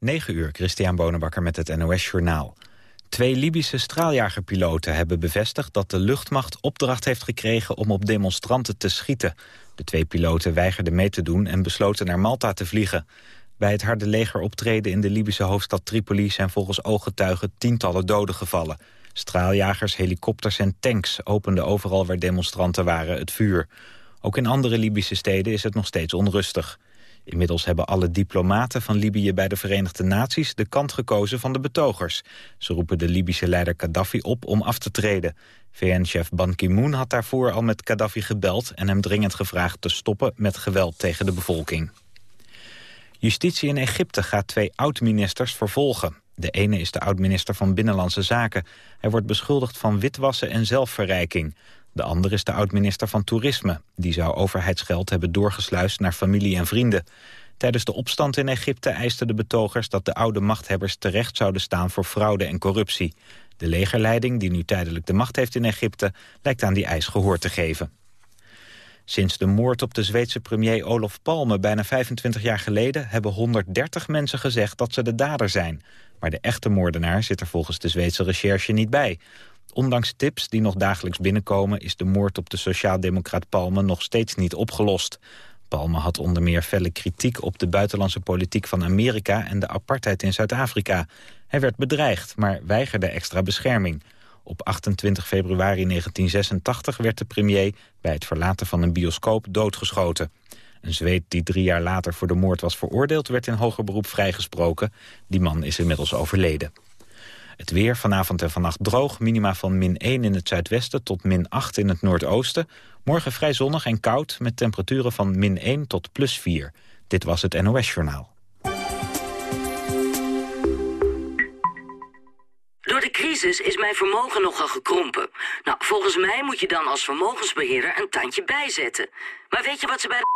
9 uur, Christian Bonenbakker met het NOS Journaal. Twee Libische straaljagerpiloten hebben bevestigd dat de luchtmacht opdracht heeft gekregen om op demonstranten te schieten. De twee piloten weigerden mee te doen en besloten naar Malta te vliegen. Bij het harde legeroptreden in de Libische hoofdstad Tripoli zijn volgens ooggetuigen tientallen doden gevallen. Straaljagers, helikopters en tanks openden overal waar demonstranten waren het vuur. Ook in andere Libische steden is het nog steeds onrustig. Inmiddels hebben alle diplomaten van Libië bij de Verenigde Naties de kant gekozen van de betogers. Ze roepen de Libische leider Gaddafi op om af te treden. VN-chef Ban Ki-moon had daarvoor al met Gaddafi gebeld en hem dringend gevraagd te stoppen met geweld tegen de bevolking. Justitie in Egypte gaat twee oud-ministers vervolgen. De ene is de oud-minister van Binnenlandse Zaken. Hij wordt beschuldigd van witwassen en zelfverrijking. De ander is de oud-minister van Toerisme. Die zou overheidsgeld hebben doorgesluist naar familie en vrienden. Tijdens de opstand in Egypte eisten de betogers dat de oude machthebbers terecht zouden staan voor fraude en corruptie. De legerleiding, die nu tijdelijk de macht heeft in Egypte, lijkt aan die eis gehoor te geven. Sinds de moord op de Zweedse premier Olof Palme bijna 25 jaar geleden... hebben 130 mensen gezegd dat ze de dader zijn. Maar de echte moordenaar zit er volgens de Zweedse recherche niet bij. Ondanks tips die nog dagelijks binnenkomen... is de moord op de sociaaldemocraat Palme nog steeds niet opgelost. Palme had onder meer felle kritiek op de buitenlandse politiek van Amerika... en de apartheid in Zuid-Afrika. Hij werd bedreigd, maar weigerde extra bescherming. Op 28 februari 1986 werd de premier bij het verlaten van een bioscoop doodgeschoten. Een Zweed die drie jaar later voor de moord was veroordeeld... werd in hoger beroep vrijgesproken. Die man is inmiddels overleden. Het weer vanavond en vannacht droog. Minima van min 1 in het zuidwesten tot min 8 in het noordoosten. Morgen vrij zonnig en koud met temperaturen van min 1 tot plus 4. Dit was het NOS Journaal. Door de crisis is mijn vermogen nogal gekrompen. Nou, volgens mij moet je dan als vermogensbeheerder een tandje bijzetten. Maar weet je wat ze bij de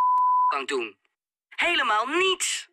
bank doen? Helemaal niets!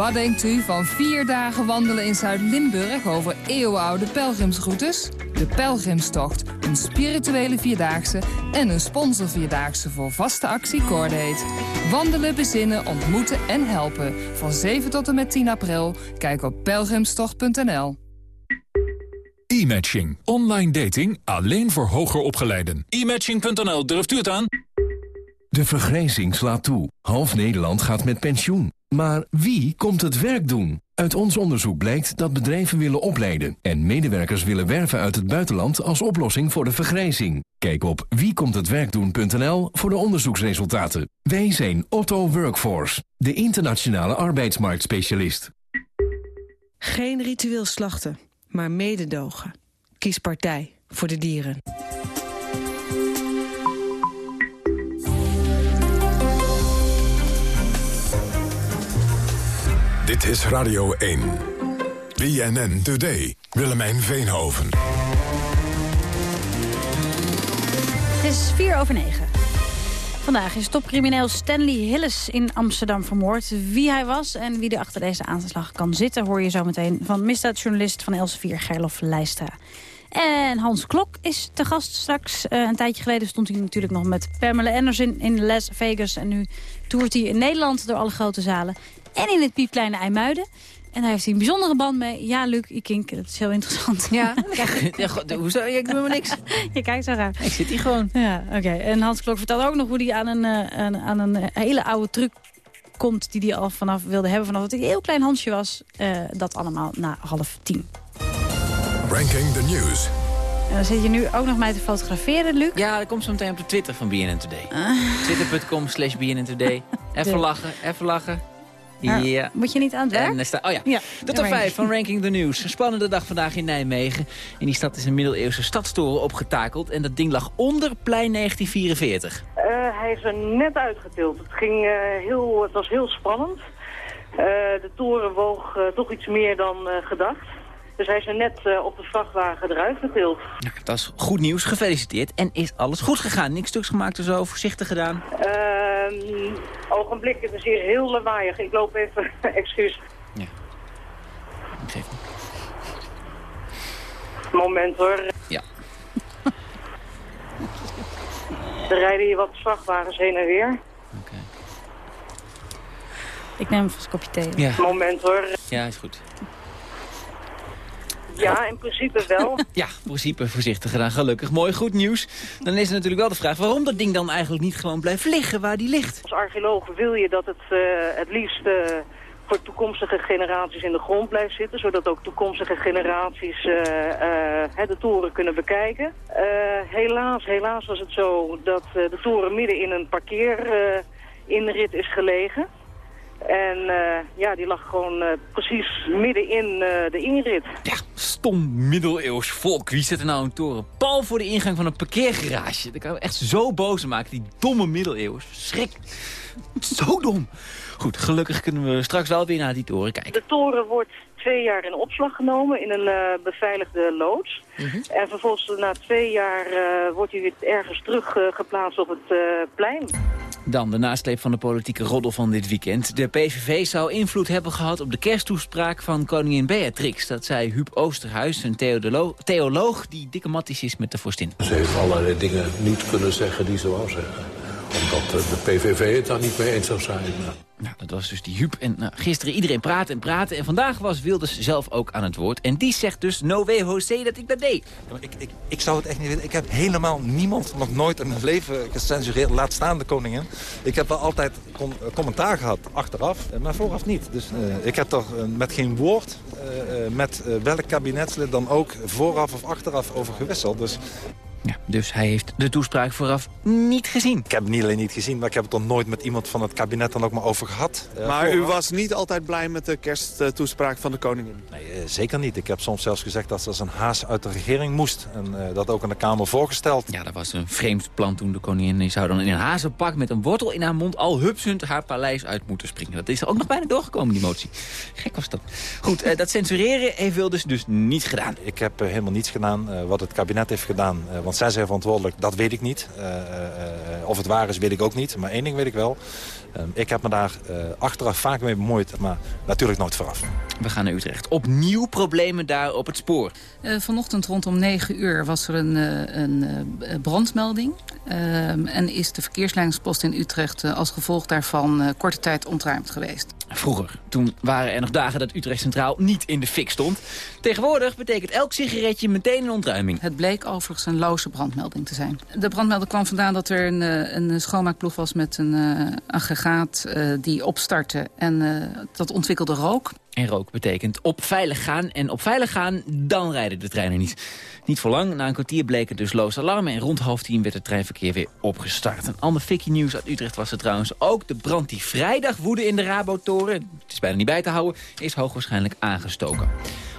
Wat denkt u van vier dagen wandelen in Zuid-Limburg over eeuwenoude pelgrimsroutes? De Pelgrimstocht, een spirituele vierdaagse en een sponsorvierdaagse voor vaste actie Cordate. Wandelen, bezinnen, ontmoeten en helpen. Van 7 tot en met 10 april. Kijk op pelgrimstocht.nl. E-matching. Online dating alleen voor hoger opgeleiden. E-matching.nl, durft u het aan? De vergrijzing slaat toe. Half Nederland gaat met pensioen. Maar wie komt het werk doen? Uit ons onderzoek blijkt dat bedrijven willen opleiden... en medewerkers willen werven uit het buitenland als oplossing voor de vergrijzing. Kijk op wiekomthetwerkdoen.nl voor de onderzoeksresultaten. Wij zijn Otto Workforce, de internationale arbeidsmarktspecialist. Geen ritueel slachten, maar mededogen. Kies partij voor de dieren. Dit is Radio 1. BNN Today. Willemijn Veenhoven. Het is 4 over 9. Vandaag is topcrimineel Stanley Hillis in Amsterdam vermoord. Wie hij was en wie er achter deze aanslag kan zitten... hoor je zo meteen van misdaadjournalist van Elsevier Gerlof Leistra. En Hans Klok is te gast straks. Uh, een tijdje geleden stond hij natuurlijk nog met Pamela Anderson in Las Vegas. En nu toert hij in Nederland door alle grote zalen en in het piepkleine IJmuiden. En daar heeft hij een bijzondere band mee. Ja, Luc, ik kink, dat is heel interessant. Ja, ja hoezo? Ik doe me niks. Je kijkt zo raar. Ik zit hier gewoon. Ja, oké. En Hans Klok vertelt ook nog hoe hij aan een, uh, aan een hele oude truc komt... die hij al vanaf wilde hebben vanaf dat hij een heel klein Hansje was. Uh, dat allemaal na half tien. Ranking the News. En dan zit je nu ook nog mij te fotograferen, Luc. Ja, dat komt zo meteen op de Twitter van BNN Today. Uh. Twitter.com slash BNN Today. Even lachen, even lachen. Ja. Moet je niet aan het werk? En, sta, oh ja, ja de top 5 van Ranking the News. Een spannende dag vandaag in Nijmegen. In die stad is een middeleeuwse stadstoren opgetakeld. En dat ding lag onder plein 1944. Uh, hij is er net uitgetild. Het, ging, uh, heel, het was heel spannend. Uh, de toren woog toch iets meer dan gedacht. Dus hij is er net uh, op de vrachtwagen eruit getild. Nou, dat is goed nieuws. Gefeliciteerd. En is alles goed gegaan? Niks stuks gemaakt of zo? Voorzichtig gedaan? Uh, ogenblik, het is hier heel lawaaiig. Ik loop even, excuus. Ja. Ik geef niet. Moment hoor. Ja. er rijden hier wat vrachtwagens heen en weer. Oké. Ik neem even een kopje thee. Ja. Moment hoor. Ja, is goed. Ja, in principe wel. ja, in principe voorzichtig gedaan. Gelukkig. Mooi, goed nieuws. Dan is er natuurlijk wel de vraag waarom dat ding dan eigenlijk niet gewoon blijft liggen waar die ligt. Als archeoloog wil je dat het uh, het liefst... Uh, voor toekomstige generaties in de grond blijft zitten. Zodat ook toekomstige generaties uh, de toren kunnen bekijken. helaas, helaas was het zo dat de toren midden in een parkeerinrit is gelegen. En uh, ja, die lag gewoon uh, precies midden in uh, de inrit. Ja, stom middeleeuws volk. Wie zet er nou een toren? Pal voor de ingang van een parkeergarage. Dat kan me echt zo boos maken, die domme middeleeuws. Schrik. Zo dom. Goed, gelukkig kunnen we straks wel weer naar die toren kijken. De toren wordt twee jaar in opslag genomen in een uh, beveiligde loods. Mm -hmm. En vervolgens na twee jaar uh, wordt hij weer ergens teruggeplaatst uh, op het plein. Dan de nasleep van de politieke roddel van dit weekend. De PVV zou invloed hebben gehad op de kersttoespraak van koningin Beatrix. Dat zei Huub Oosterhuis, een theoloog die dikke matties is met de vorstin. Ze heeft allerlei dingen niet kunnen zeggen die ze wou zeggen. Omdat de PVV het daar niet mee eens zou zijn. Nou, dat was dus die Huub. En nou, gisteren iedereen praten en praten. En vandaag was Wilders zelf ook aan het woord. En die zegt dus, no way José, dat ik dat deed. Ja, ik, ik, ik zou het echt niet weten. Ik heb helemaal niemand nog nooit in mijn leven gecensureerd. Laat staan de koningin. Ik heb wel altijd com commentaar gehad, achteraf. Maar vooraf niet. Dus uh, ik heb toch uh, met geen woord uh, met welk kabinetslid dan ook vooraf of achteraf over gewisseld. Dus ja, dus hij heeft de toespraak vooraf niet gezien. Ik heb het niet alleen niet gezien, maar ik heb het er nooit met iemand van het kabinet dan ook maar over gehad. Uh, maar vooraf. u was niet altijd blij met de kersttoespraak van de koningin? Nee, uh, zeker niet. Ik heb soms zelfs gezegd dat ze als een haas uit de regering moest. En uh, dat ook aan de Kamer voorgesteld. Ja, dat was een vreemd plan toen de koningin die zou dan in een hazenpak met een wortel in haar mond al hupsend haar paleis uit moeten springen. Dat is er ook nog bijna doorgekomen, die motie. Gek was dat. Goed, dat censureren heeft Wilders dus niet gedaan. Ik heb helemaal niets gedaan wat het kabinet heeft gedaan. want zij zijn verantwoordelijk, dat weet ik niet. Uh, uh, of het waar is, weet ik ook niet. Maar één ding weet ik wel. Uh, ik heb me daar achteraf vaak mee bemoeid, maar natuurlijk nooit vooraf. We gaan naar Utrecht. Opnieuw problemen daar op het spoor. vanochtend rondom 9 uur was er een, een brandmelding. en is de verkeersleidingspost in Utrecht als gevolg daarvan korte tijd ontruimd geweest. Vroeger, toen waren er nog dagen dat Utrecht Centraal niet in de fik stond. Tegenwoordig betekent elk sigaretje meteen een ontruiming. Het bleek overigens een loze brandmelding te zijn. De brandmelding kwam vandaan dat er een, een schoonmaakploeg was met een uh, aggregaat uh, die opstartte. En uh, dat ontwikkelde rook. Rook betekent op veilig gaan. En op veilig gaan, dan rijden de treinen niet. Niet voor lang, na een kwartier bleken dus loos alarmen... en rond half tien werd het treinverkeer weer opgestart. Een ander fikkie nieuws uit Utrecht was er trouwens ook. De brand die vrijdag woedde in de Rabotoren, het is bijna niet bij te houden... is hoogwaarschijnlijk aangestoken.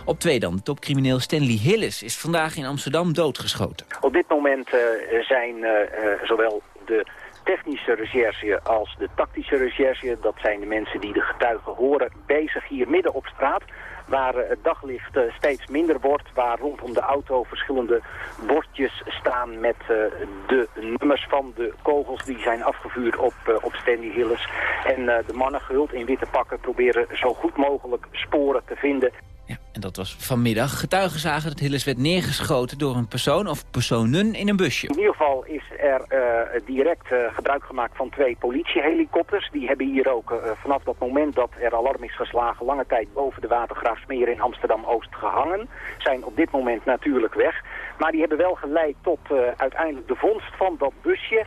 Op twee dan, topcrimineel Stanley Hillis is vandaag in Amsterdam doodgeschoten. Op dit moment uh, zijn uh, uh, zowel de technische recherche als de tactische recherche... dat zijn de mensen die de getuigen horen, bezig hier midden op straat waar het daglicht uh, steeds minder wordt, waar rondom de auto verschillende bordjes staan met uh, de nummers van de kogels die zijn afgevuurd op, op Stanley Hillis. En de mannen gehuld in witte pakken proberen zo goed mogelijk sporen te vinden. En dat was vanmiddag. Getuigen zagen dat Hillis werd neergeschoten door een persoon of personen in een busje. In ieder geval is er uh, direct uh, gebruik gemaakt van twee politiehelikopters. Die hebben hier ook uh, vanaf dat moment dat er alarm is geslagen... lange tijd boven de Watergraafsmeer in Amsterdam-Oost gehangen. Zijn op dit moment natuurlijk weg. Maar die hebben wel geleid tot uiteindelijk de vondst van dat busje...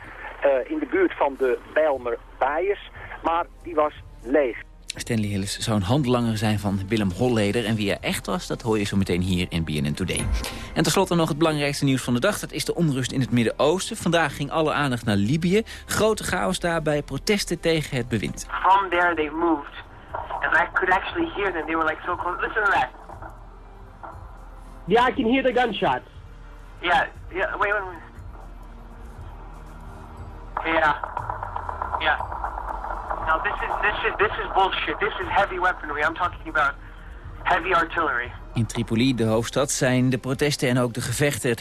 in de buurt van de Bijlmer Baaiers. Maar die was leeg. Stanley Hillis zou een handlanger zijn van Willem Holleder. En wie er echt was, dat hoor je zo meteen hier in BNN Today. En tenslotte nog het belangrijkste nieuws van de dag. Dat is de onrust in het Midden-Oosten. Vandaag ging alle aandacht naar Libië. Grote chaos daar bij protesten tegen het bewind. From there they moved. And I could actually hear them. They were like so close. Listen to that. Yeah, I can hear the gunshots. Yeah, yeah, wait, wait, wait. Yeah, yeah. Now this is this is this is bullshit. This is heavy weaponry. I'm talking about heavy artillery. In Tripoli, de hoofdstad, zijn de protesten en ook de gevechten het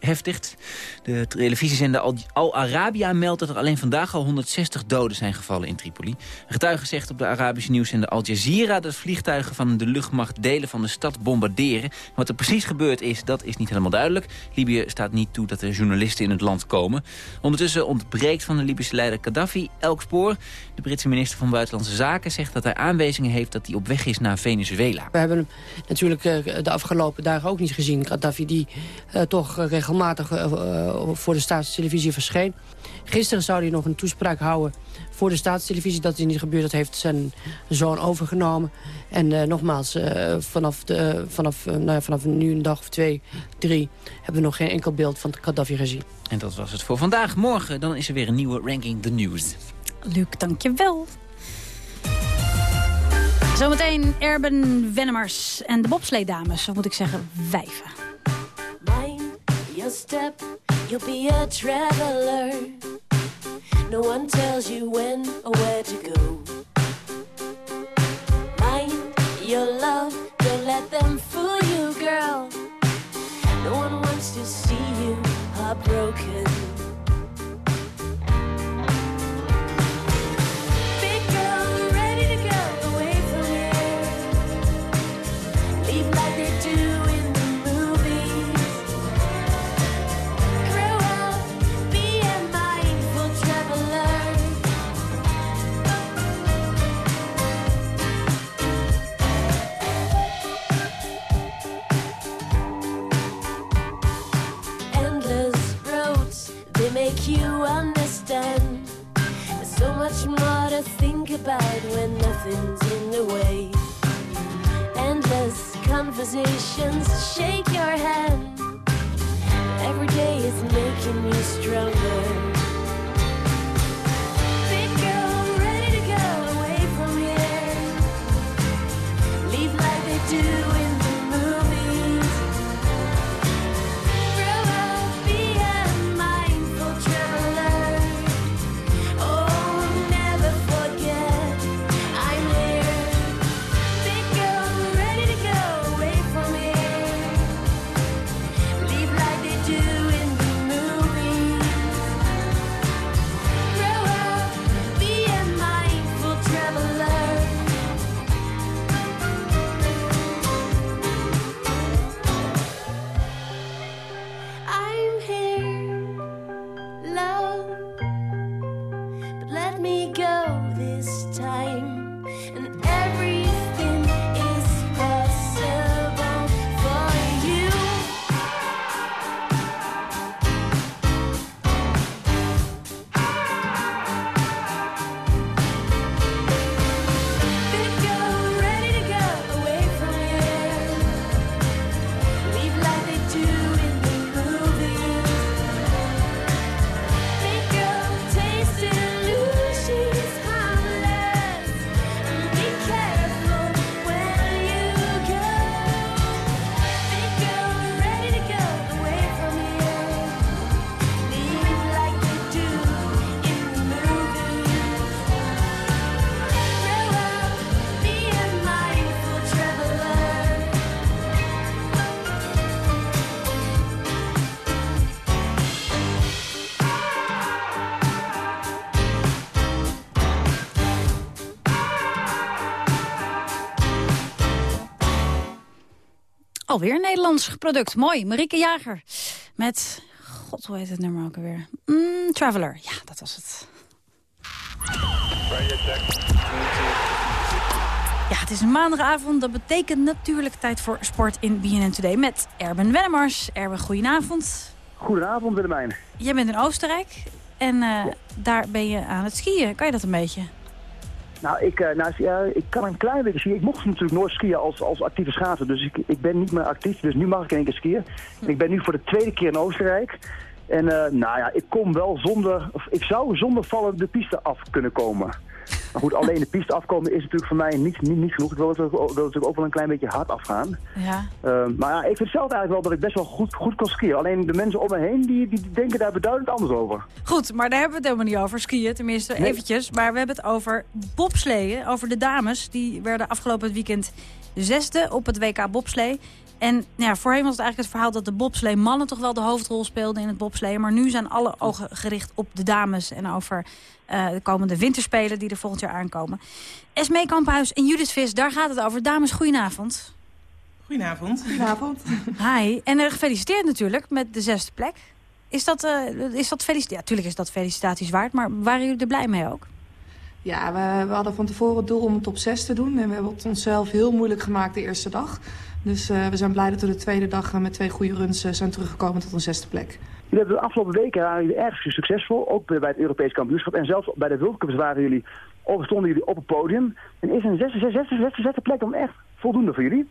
heftigst. De televisiezender Al- Al Arabiya meldt dat er alleen vandaag al 160 doden zijn gevallen in Tripoli. Een getuige zegt op de Arabische nieuwszender Al Jazeera dat vliegtuigen van de luchtmacht delen van de stad bombarderen. Wat er precies gebeurd is, dat is niet helemaal duidelijk. Libië staat niet toe dat er journalisten in het land komen. Ondertussen ontbreekt van de Libische leider Gaddafi elk spoor. De Britse minister van Buitenlandse Zaken zegt dat hij aanwijzingen heeft dat hij op weg is naar Venezuela. We hebben natuurlijk de afgelopen dagen ook niet gezien. Gaddafi die eh, toch eh, regelmatig eh, eh, voor de staatstelevisie verscheen. Gisteren zou hij nog een toespraak houden voor de staatstelevisie. Dat is niet gebeurd, dat heeft zijn zoon overgenomen. En eh, nogmaals, eh, vanaf, de, vanaf, eh, nou ja, vanaf nu een dag of twee, drie... hebben we nog geen enkel beeld van Gaddafi gezien. En dat was het voor vandaag. Morgen dan is er weer een nieuwe Ranking the News. Luc, dankjewel. Zometeen Erben Wennemars en de bobsleedames, of moet ik zeggen, wijven. Mind your step, you'll be a traveler. No one tells you when or where to go. Mind your love, don't let them fool you, girl. No one wants to see you heartbroken. Alweer een Nederlands product. Mooi, Marieke Jager. Met, god, hoe heet het nummer ook alweer? Mm, Traveler, ja, dat was het. Ja, het is een maandagavond. Dat betekent natuurlijk tijd voor sport in BNN Today met Erben Wennemars. Erben, goedenavond. Goedenavond Willemijn. Jij bent in Oostenrijk en eh, daar ben je aan het skiën. Kan je dat een beetje? Nou, ik, eh, nou, ik kan een klein beetje skiën. Ik mocht natuurlijk nooit skiën als, als actieve schaatser. Dus ik, ik ben niet meer actief. Dus nu mag ik één keer skiën. Ik ben nu voor de tweede keer in Oostenrijk. En eh, nou ja, ik kom wel zonder... Of ik zou zonder vallen de piste af kunnen komen. Maar goed, alleen de piste afkomen is natuurlijk voor mij niet, niet, niet genoeg. Ik wil wil natuurlijk ook wel een klein beetje hard afgaan. Ja. Eh, maar ja, ik vind zelf eigenlijk wel dat ik best wel goed, goed kan skiën. Alleen de mensen om me heen, die, die, die denken daar beduidend anders over. Goed, maar daar hebben we het helemaal niet over, skiën. Tenminste, Nee. eventjes. Maar we hebben het over bobsleeën, over de dames. Die werden afgelopen weekend zesde op het WK bobslee. En nou ja, voorheen was het eigenlijk het verhaal dat de bobslee mannen toch wel de hoofdrol speelden in het bobslee. Maar nu zijn alle ogen gericht op de dames en over uh, de komende winterspelen die er volgend jaar aankomen. Esmee Kamphuis en Judith Vis, daar gaat het over. Dames, goedenavond. Goedenavond. Goedenavond. Hi. En uh, gefeliciteerd natuurlijk met de zesde plek. Is dat, uh, is dat felicitaties? Ja, natuurlijk is dat felicitaties waard, maar waren jullie er blij mee ook? Ja, we, we, hadden van tevoren het doel om het top 6 te doen. En we hebben het onszelf heel moeilijk gemaakt de eerste dag. Dus uh, we zijn blij dat we de tweede dag met twee goede runs uh, zijn teruggekomen tot een zesde plek. Jullie hebben de afgelopen weken waren jullie erg succesvol, ook bij het Europees kampioenschap. En zelfs bij de World Cups waren jullie, of stonden jullie op het podium. En is een zesde, zesde, zesde, zesde plek dan echt voldoende voor jullie?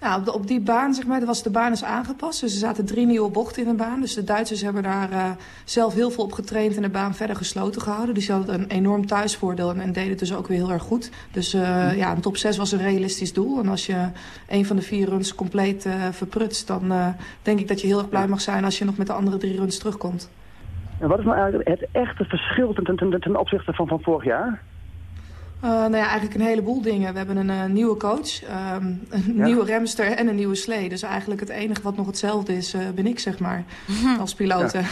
Ja, op, de, op, die baan, zeg maar, was de baan is aangepast. Dus er zaten drie nieuwe bochten in de baan. Dus de Duitsers hebben daar uh, zelf heel veel op getraind en de baan verder gesloten gehouden. Dus die hadden een enorm thuisvoordeel en, en deden het dus ook weer heel erg goed. Dus uh, ja, een top 6 was een realistisch doel. En als je een van de vier runs compleet uh, verprutst, dan denk ik dat je heel erg blij mag zijn als je nog met de andere drie runs terugkomt. En wat is nou eigenlijk het echte verschil ten, ten, ten, ten opzichte van, van vorig jaar? Uh, nou ja, eigenlijk een heleboel dingen. We hebben een uh, nieuwe coach, um, een ja. nieuwe remster en een nieuwe slee. Dus eigenlijk het enige wat nog hetzelfde is, uh, ben ik zeg maar, als piloot. Ja.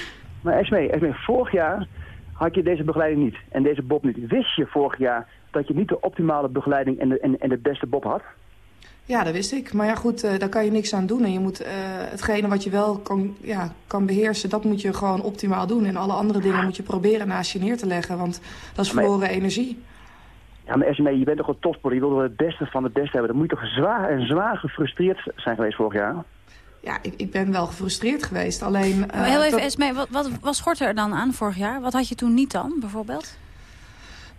maar Esmee, Esmee, vorig jaar had je deze begeleiding niet en deze bob niet. Wist je vorig jaar dat je niet de optimale begeleiding en de, en, en de beste bob had? Ja, dat wist ik. Maar ja, goed, daar kan je niks aan doen. En je moet hetgene wat je wel kan, ja, kan beheersen, dat moet je gewoon optimaal doen. En alle andere dingen moet je proberen naast je neer te leggen. Want dat is verloren maar... energie. Ja, maar SME, je bent toch een topsporter. Je wil het beste van het beste hebben. Dan moet je toch zwaar en zwaar gefrustreerd zijn geweest vorig jaar? Ja, ik, ik ben wel gefrustreerd geweest. Alleen... Uh, heel even, Esmee, wat, wat, wat schortte er dan aan vorig jaar? Wat had je toen niet dan, bijvoorbeeld?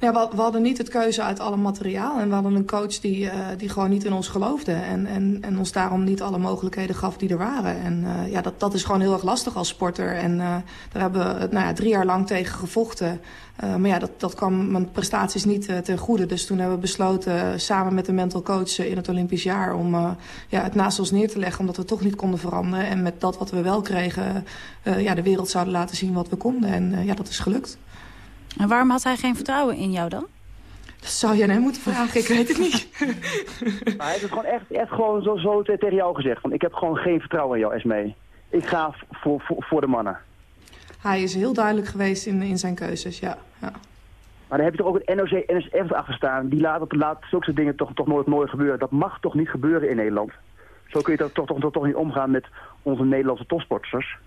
Ja, we, hadden niet het keuze uit alle materiaal. En we hadden een coach die, uh, die gewoon niet in ons geloofde. En, en, en ons daarom niet alle mogelijkheden gaf die er waren. En uh, ja, dat, dat is gewoon heel erg lastig als sporter. En uh, daar hebben we nou ja, drie jaar lang tegen gevochten. maar ja, dat, dat kwam mijn prestaties niet ten goede. Dus toen hebben we besloten samen met de mental coach in het Olympisch jaar... om ja, het naast ons neer te leggen, omdat we toch niet konden veranderen. En met dat wat we wel kregen, ja, de wereld zouden laten zien wat we konden. En ja, dat is gelukt. En waarom had hij geen vertrouwen in jou dan? Dat zou je aan hem moeten vragen, ik weet het niet. hij heeft het gewoon echt, echt gewoon zo, zo tegen jou gezegd. Van, ik heb gewoon geen vertrouwen in jou, Esmee. Ik ga voor, voor, voor de mannen. Hij is heel duidelijk geweest in, in zijn keuzes, ja. ja. Maar dan heb je toch ook het NOC, NSF achter staan. Die laat, laat zulke dingen toch, toch nooit, nooit gebeuren. Dat mag toch niet gebeuren in Nederland? Zo kun je toch, toch, toch, toch niet omgaan met onze Nederlandse topsporters?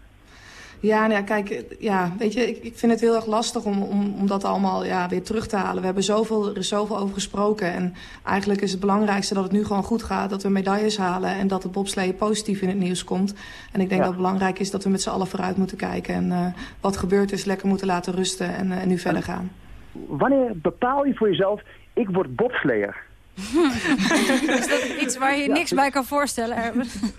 Ja, nou ja, kijk, ja, weet je, ik, ik vind het heel erg lastig om, om, om dat allemaal ja, weer terug te halen. We hebben zoveel, er is zoveel over gesproken. En eigenlijk is het belangrijkste dat het nu gewoon goed gaat. Dat we medailles halen en dat het bobsleeën positief in het nieuws komt. En ik denk ja. dat het belangrijk is dat we met z'n allen vooruit moeten kijken. En uh, wat gebeurd is, lekker moeten laten rusten en, uh, en nu verder gaan. Wanneer bepaal je voor jezelf, ik word bobsleer? is dat iets waar je ja, niks bij kan voorstellen?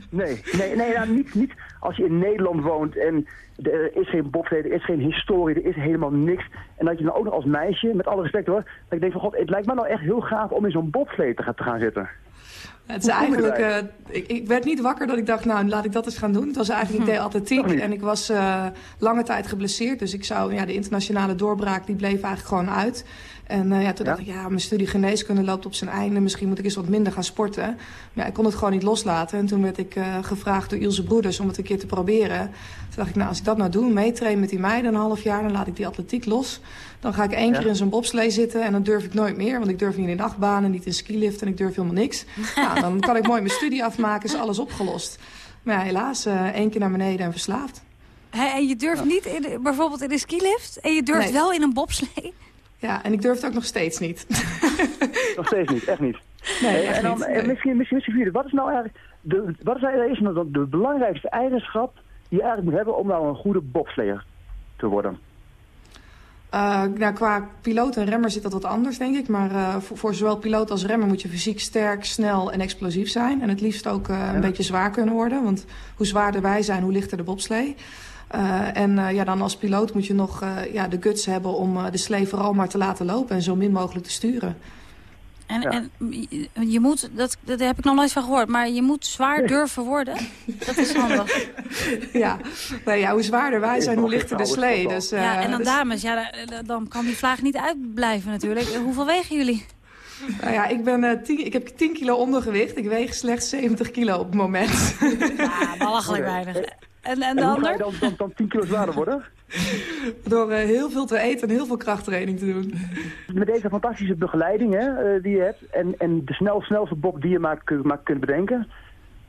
nee, nee, nee nou, niet, niet als je in Nederland woont en er is geen bobslee, er is geen historie, er is helemaal niks. En dat je dan ook nog als meisje, met alle respect hoor, dat ik denk van god, het lijkt me nou echt heel gaaf om in zo'n bobslee te, te gaan zitten. Het is eigenlijk, uh, ik, ik, werd niet wakker dat ik dacht, nou laat ik dat eens gaan doen. Het was eigenlijk, ik deed atletiek en ik was uh, lange tijd geblesseerd. Dus ik zou, ja, de internationale doorbraak, die bleef eigenlijk gewoon uit. En uh, ja, toen ja? dacht ik, ja, mijn studie geneeskunde loopt op zijn einde. Misschien moet ik eens wat minder gaan sporten. Maar ja, ik kon het gewoon niet loslaten. En toen werd ik uh, gevraagd door Ilse Broeders om het een keer te proberen. Toen dacht ik, nou, als ik dat nou doe, meetrainen met die meiden een half jaar... dan laat ik die atletiek los. Dan ga ik één ja? keer in zo'n bobslee zitten en dan durf ik nooit meer. Want ik durf niet in achtbanen, niet in skilift en ik durf helemaal niks. nou, dan kan ik mooi mijn studie afmaken, is alles opgelost. Maar ja, helaas, uh, één keer naar beneden en verslaafd. Hey, en je durft niet in bijvoorbeeld in de skilift en je durft nee. wel in een bobslee? Ja, en ik durf het ook nog steeds niet. nog steeds niet, echt niet. Nee, echt en dan, niet. Nee. Misschien, misschien, misschien, wat is nou eigenlijk de, wat is eigenlijk de, de belangrijkste eigenschap die je eigenlijk moet hebben om nou een goede bobsleer te worden? Uh, nou, qua piloot en remmer zit dat wat anders, denk ik. Maar uh, voor, voor, zowel piloot als remmer moet je fysiek sterk, snel en explosief zijn. En het liefst ook uh, een ja. beetje zwaar kunnen worden. Want hoe zwaarder wij zijn, hoe lichter de bobslee. Uh, en uh, ja, dan als piloot moet je nog uh, ja, de guts hebben om de slee vooral maar te laten lopen en zo min mogelijk te sturen. En, ja. en je moet, dat, dat heb ik nog nooit van gehoord, maar je moet zwaar nee. durven worden. Dat is handig. ja. Nee, ja, hoe zwaarder wij zijn, hoe lichter de slee. Dus, ja, en dan dus... dames, ja, dan kan die vlaag niet uitblijven natuurlijk. Hoeveel wegen jullie? Nou ja, ik, ben, uh, tien, ik heb 10 kilo ondergewicht. Ik weeg slechts 70 kilo op het moment. Ja, belachelijk weinig. En, en de En hoe ga ander? je dan, dan, dan 10 kilo zwaarder worden? Door eh, heel veel te eten en heel veel krachttraining te doen. Met deze fantastische begeleiding hè, eh, die je hebt en, en de snel, snelste bok die je maar, kun- maar kunt bedenken,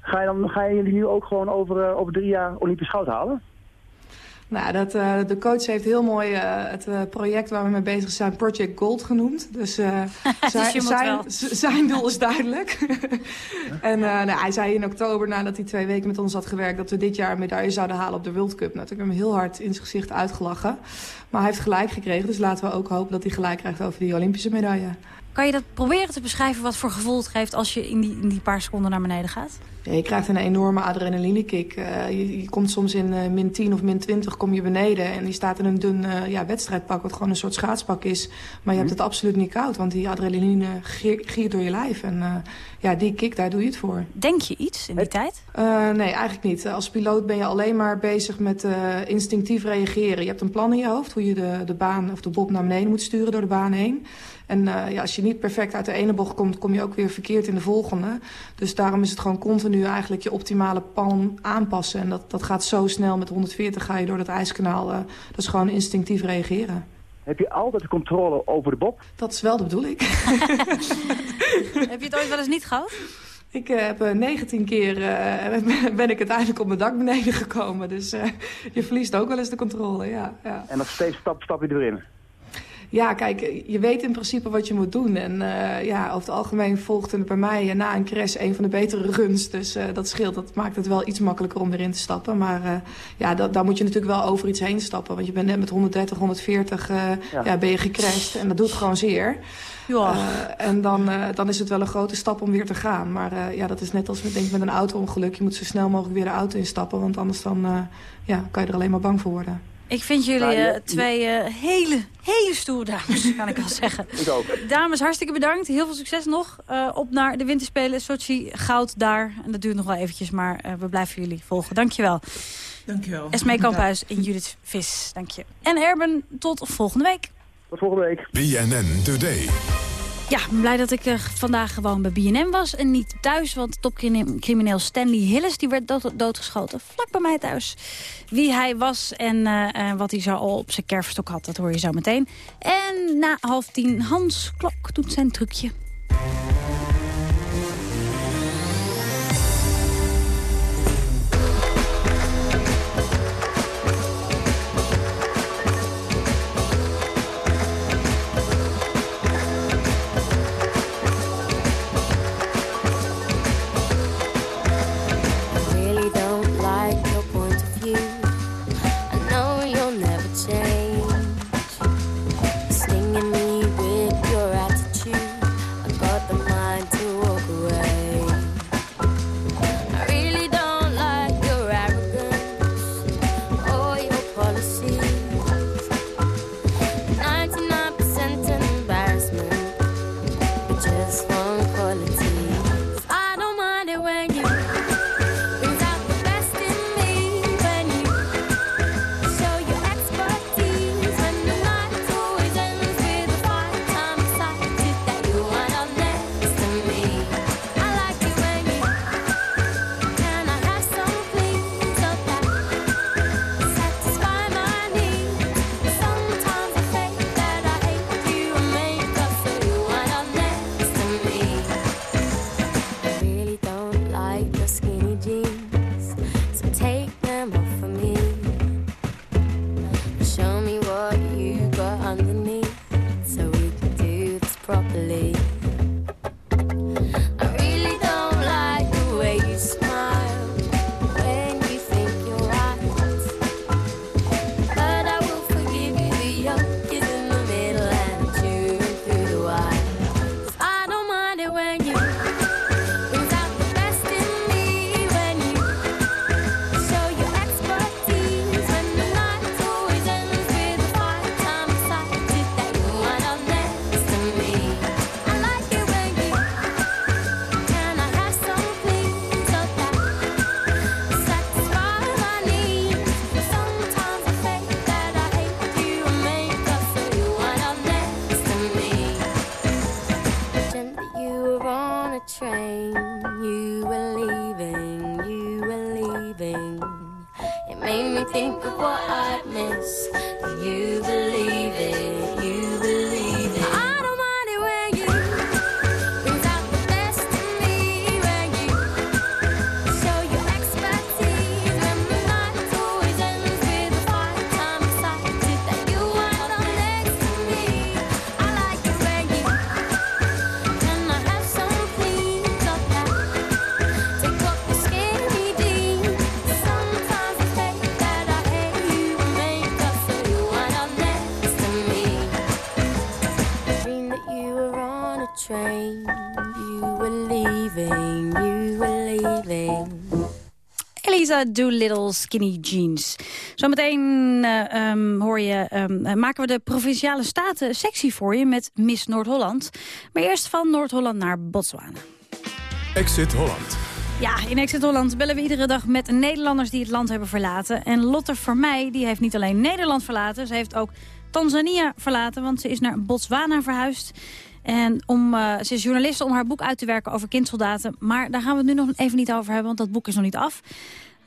ga je, dan, ga je jullie nu ook gewoon over, eh, over drie jaar Olympisch goud halen? Nou, dat, eh, de coach heeft heel mooi eh, het eh, project waar we mee bezig zijn Project Gold genoemd. Dus, Dus zijn, zijn, doel is duidelijk. en nou, hij zei in oktober, nadat hij twee weken met ons had gewerkt... dat we dit jaar een medaille zouden halen op de World Cup. Nou, toen heb ik hem heel hard in zijn gezicht uitgelachen. Maar hij heeft gelijk gekregen, dus laten we ook hopen dat hij gelijk krijgt over die Olympische medaille. Kan je dat proberen te beschrijven wat voor gevoel het geeft als je in die, in die paar seconden naar beneden gaat? Ja, je krijgt een enorme adrenalinekick. Eh, je, je komt soms in eh, min 10 of min 20 kom je beneden. En je staat in een dun eh, ja, wedstrijdpak, wat gewoon een soort schaatspak is. Maar je hebt het absoluut niet koud, want die adrenaline gier- giert door je lijf. En eh, ja, die kick, daar doe je het voor. Denk je iets in die tijd? Eh, nee, eigenlijk niet. Als piloot ben je alleen maar bezig met eh, instinctief reageren. Je hebt een plan in je hoofd hoe je de, de baan of de bob naar beneden moet sturen door de baan heen. En eh, ja, als je niet perfect uit de ene bocht komt, kom je ook weer verkeerd in de volgende. Dus daarom is het gewoon continu eigenlijk je optimale pan aanpassen. En dat, dat gaat zo snel. Met 140 ga je door dat ijskanaal. eh, dat is gewoon instinctief reageren. Heb je altijd de controle over de bob? Dat is wel de bedoeling. Heb je het ooit wel eens niet gehad? Ik eh, heb eh, 19 keer eh, ben ik uiteindelijk op mijn dak beneden gekomen. Dus eh, je verliest ook wel eens de controle, ja. ja. En nog steeds stap, stap je erin. Ja, kijk, je weet in principe wat je moet doen. En eh, ja, over het algemeen volgt er bij mij eh, na een crash een van de betere runs. Dus eh, dat scheelt. Dat maakt het wel iets makkelijker om erin te stappen. Maar eh, ja, da daar moet je natuurlijk wel over iets heen stappen. Want je bent net met 130, 140 eh, Ja. ja. ben je gecrashed. En dat doet gewoon zeer. Ja. En dan, eh, dan is het wel een grote stap om weer te gaan. Maar eh, ja, dat is net als met, denk ik, met een auto-ongeluk. Je moet zo snel mogelijk weer de auto instappen. Want anders dan, eh, ja, kan je er alleen maar bang voor worden. Ik vind jullie eh, twee eh, hele, hele stoere dames, kan ik wel zeggen. Ik ook. Dames, hartstikke bedankt. Heel veel succes nog. Eh, op naar de winterspelen. Sochi, goud daar. En dat duurt nog wel eventjes, maar eh, we blijven jullie volgen. Dankjewel. Dankjewel. Esmee Kamphuis en Judith Vis. Dank je. En Erben, tot volgende week. Tot volgende week. BNN Today. Ja, blij dat ik eh, vandaag gewoon bij BNM was en niet thuis. Want topcrimineel Stanley Hillis die werd dood, doodgeschoten vlak bij mij thuis. Wie hij was en eh, eh, wat hij zo al op zijn kerfstok had, dat hoor je zo meteen. En na half tien, Hans Klok doet zijn trucje. Lisa Doolittle Skinny Jeans. Zometeen uh, um, hoor je, um, maken we de Provinciale Staten sectie voor je met Miss Noord-Holland. Maar eerst van Noord-Holland naar Botswana. Exit Holland. Ja, in Exit Holland bellen we iedere dag met Nederlanders die het land hebben verlaten. En Lotte Vermeij die heeft niet alleen Nederland verlaten, ze heeft ook Tanzania verlaten, want ze is naar Botswana verhuisd. En om, uh, ze is journaliste om haar boek uit te werken over kindsoldaten. Maar daar gaan we het nu nog even niet over hebben, want dat boek is nog niet af.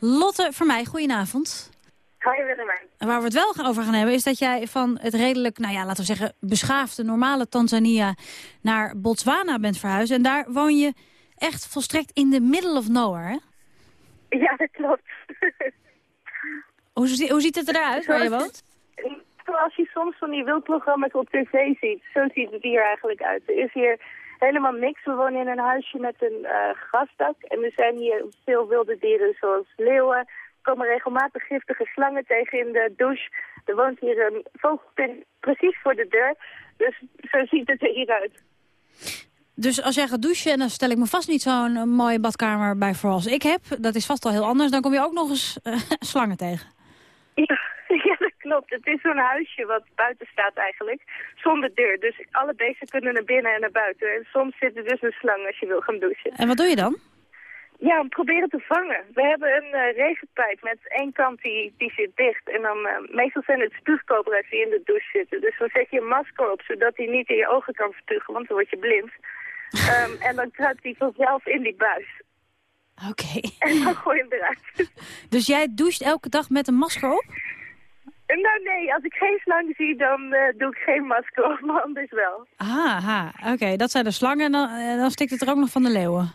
Lotte Vermeij, goedenavond. Hoi Willemijn. En waar we het wel over gaan hebben is dat jij van het redelijk, nou ja, laten we zeggen, beschaafde, normale Tanzania naar Botswana bent verhuisd. En daar woon je echt volstrekt in the middle of nowhere, hè? Ja, dat klopt. hoe, hoe ziet het eruit waar je woont? Zoals je soms van die wildprogramma's op tv ziet. Zo ziet het hier eigenlijk uit. Er is hier helemaal niks. We wonen in een huisje met een uh, grasdak. En er zijn hier veel wilde dieren zoals leeuwen. Er komen regelmatig giftige slangen tegen in de douche. Er woont hier een vogelpin precies voor de deur. Dus zo ziet het er hier uit. Dus als jij gaat douchen, en dan stel ik me vast niet zo'n mooie badkamer bij voor als ik heb. Dat is vast al heel anders. Dan kom je ook nog eens uh, slangen tegen. Ja, ja, klopt. Het is zo'n huisje wat buiten staat eigenlijk. Zonder deur. Dus alle beesten kunnen naar binnen en naar buiten. En soms zit er dus een slang als je wil gaan douchen. En wat doe je dan? Ja, we proberen te vangen. We hebben een uh, regenpijp met één kant die, die zit dicht. En dan uh, meestal zijn het spuugkobra's die in de douche zitten. Dus dan zet je een masker op, zodat hij niet in je ogen kan vertugen, want dan word je blind. Um, en dan kruipt hij vanzelf in die buis. Oké. En dan gooi je hem eruit. Dus jij doucht elke dag met een masker op? Nou nee, als ik geen slang zie, dan uh, doe ik geen masker op, maar anders wel. Aha, oké. Dat zijn de slangen en dan, uh, dan stikt het er ook nog van de leeuwen.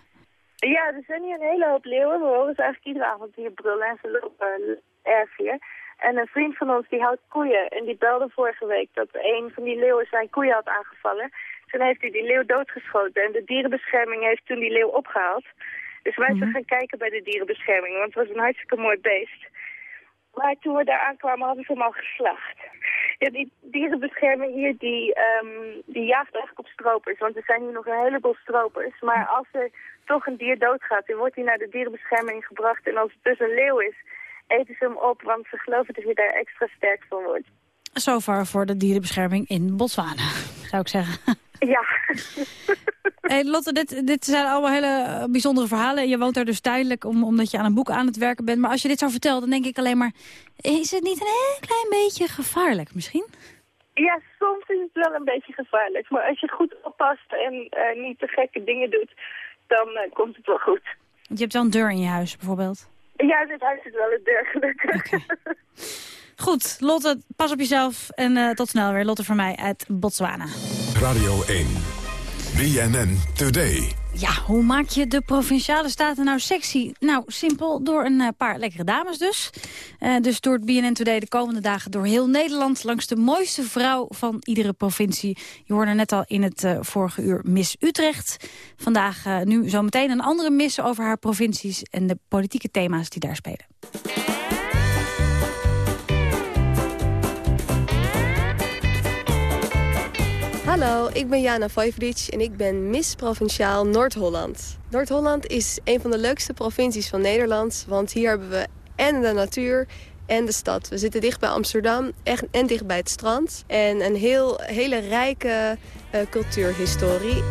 Ja, er zijn hier een hele hoop leeuwen. We horen ze eigenlijk iedere avond hier brullen en ze lopen erg hier. En een vriend van ons die houdt koeien en die belde vorige week dat een van die leeuwen zijn koeien had aangevallen. Toen heeft hij die leeuw doodgeschoten en de dierenbescherming heeft toen die leeuw opgehaald. Dus wij zijn mm -hmm. gaan kijken bij de dierenbescherming, want het was een hartstikke mooi beest. Maar toen we daar aankwamen hadden ze hem al geslacht. Ja, die dierenbescherming hier, die, um, die jaagt eigenlijk op stropers. Want er zijn hier nog een heleboel stropers. Maar als er toch een dier doodgaat, dan wordt hij naar de dierenbescherming gebracht. En als het dus een leeuw is, eten ze hem op, want ze geloven dat hij daar extra sterk van wordt. Zover voor de dierenbescherming in Botswana, zou ik zeggen. Ja. Hey Lotte, dit, dit zijn allemaal hele bijzondere verhalen. Je woont daar dus tijdelijk om, omdat je aan een boek aan het werken bent. Maar als je dit zo vertelt, dan denk ik alleen maar... is het niet een heel klein beetje gevaarlijk misschien? Ja, soms is het wel een beetje gevaarlijk. Maar als je goed oppast en uh, niet te gekke dingen doet, dan uh, komt het wel goed. Want je hebt wel een deur in je huis bijvoorbeeld? Ja, dit huis is wel een deur gelukkig. Okay. Goed, Lotte, pas op jezelf en uh, tot snel weer. Lotte van mij uit Botswana. Radio 1, BNN Today. Ja, hoe maak je de Provinciale Staten nou sexy? Nou, simpel, door een uh, paar lekkere dames dus. Uh, dus door het BNN Today de komende dagen door heel Nederland... langs de mooiste vrouw van iedere provincie. Je hoorde net al in het uh, vorige uur Miss Utrecht. Vandaag nu zometeen een andere miss over haar provincies... en de politieke thema's die daar spelen. Hallo, ik ben Jana Vojvovic en ik ben Miss Provinciaal Noord-Holland. Noord-Holland is een van de leukste provincies van Nederland, want hier hebben we en de natuur en de stad. We zitten dicht bij Amsterdam echt, en dicht bij het strand. En een heel, hele rijke uh, cultuurhistorie.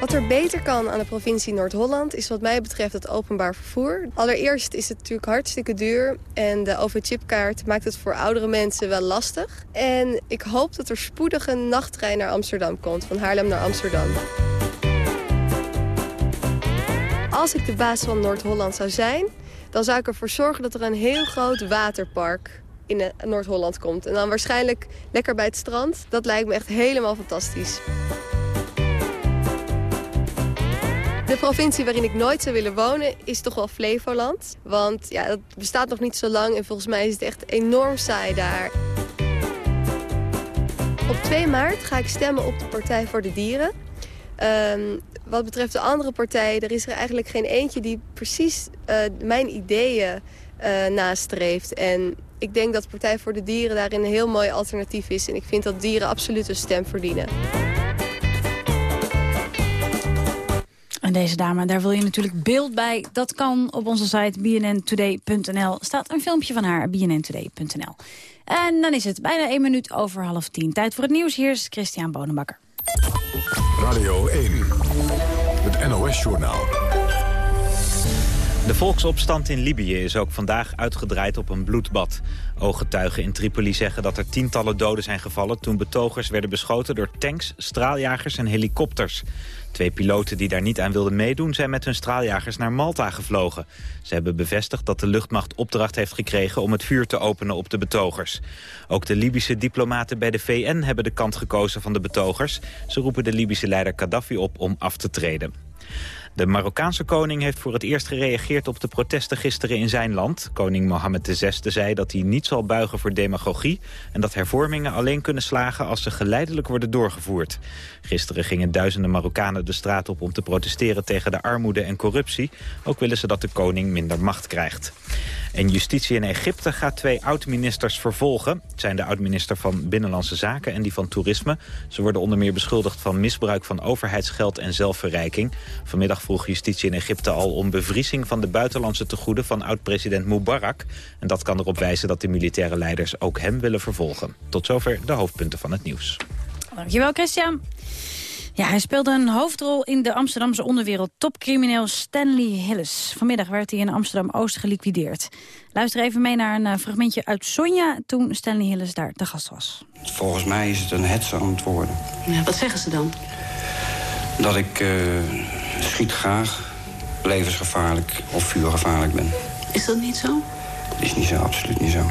Wat er beter kan aan de provincie Noord-Holland is wat mij betreft het openbaar vervoer. Allereerst is het natuurlijk hartstikke duur en de OV-chipkaart maakt het voor oudere mensen wel lastig. En ik hoop dat er spoedig een nachttrein naar Amsterdam komt, van Haarlem naar Amsterdam. Als ik de baas van Noord-Holland zou zijn, dan zou ik ervoor zorgen dat er een heel groot waterpark in Noord-Holland komt. En dan waarschijnlijk lekker bij het strand. Dat lijkt me echt helemaal fantastisch. De provincie waarin ik nooit zou willen wonen is toch wel Flevoland. Want ja, dat bestaat nog niet zo lang en volgens mij is het echt enorm saai daar. Op 2 maart ga ik stemmen op de Partij voor de Dieren. Um, wat betreft de andere partijen, er is er eigenlijk geen eentje die precies uh, mijn ideeën uh, nastreeft. En ik denk dat Partij voor de Dieren daarin een heel mooi alternatief is. En ik vind dat dieren absoluut een stem verdienen. Deze dame, daar wil je natuurlijk beeld bij. Dat kan op onze site bnntoday.nl. staat een filmpje van haar, bnntoday.nl. En dan is het bijna één minuut over half tien. Tijd voor het nieuws. Hier is Christian Bonenbakker. Radio 1, het NOS-journaal. De volksopstand in Libië is ook vandaag uitgedraaid op een bloedbad. Ooggetuigen in Tripoli zeggen dat er tientallen doden zijn gevallen... toen betogers werden beschoten door tanks, straaljagers en helikopters. Twee piloten die daar niet aan wilden meedoen... zijn met hun straaljagers naar Malta gevlogen. Ze hebben bevestigd dat de luchtmacht opdracht heeft gekregen... om het vuur te openen op de betogers. Ook de Libische diplomaten bij de VN hebben de kant gekozen van de betogers. Ze roepen de Libische leider Gaddafi op om af te treden. De Marokkaanse koning heeft voor het eerst gereageerd op de protesten gisteren in zijn land. Koning Mohammed VI zei dat hij niet zal buigen voor demagogie... en dat hervormingen alleen kunnen slagen als ze geleidelijk worden doorgevoerd. Gisteren gingen duizenden Marokkanen de straat op om te protesteren tegen de armoede en corruptie. Ook willen ze dat de koning minder macht krijgt. En justitie in Egypte gaat twee oud-ministers vervolgen. Het zijn de oud-minister van Binnenlandse Zaken en die van Toerisme. Ze worden onder meer beschuldigd van misbruik van overheidsgeld en zelfverrijking. Vanmiddag vroeg justitie in Egypte al om bevriezing van de buitenlandse tegoeden van oud-president Mubarak. En dat kan erop wijzen dat de militaire leiders ook hem willen vervolgen. Tot zover de hoofdpunten van het nieuws. Dankjewel, Christian. Ja, hij speelde een hoofdrol in de Amsterdamse onderwereld. Topcrimineel Stanley Hillis. Vanmiddag werd hij in Amsterdam-Oost geliquideerd. Luister even mee naar een uh, fragmentje uit Sonja... toen Stanley Hillis daar te gast was. Volgens mij is het een hetze aan het worden. Ja, wat zeggen ze dan? Dat ik uh, schiet graag, levensgevaarlijk of vuurgevaarlijk ben. Is dat niet zo? Dat is niet zo, absoluut niet zo.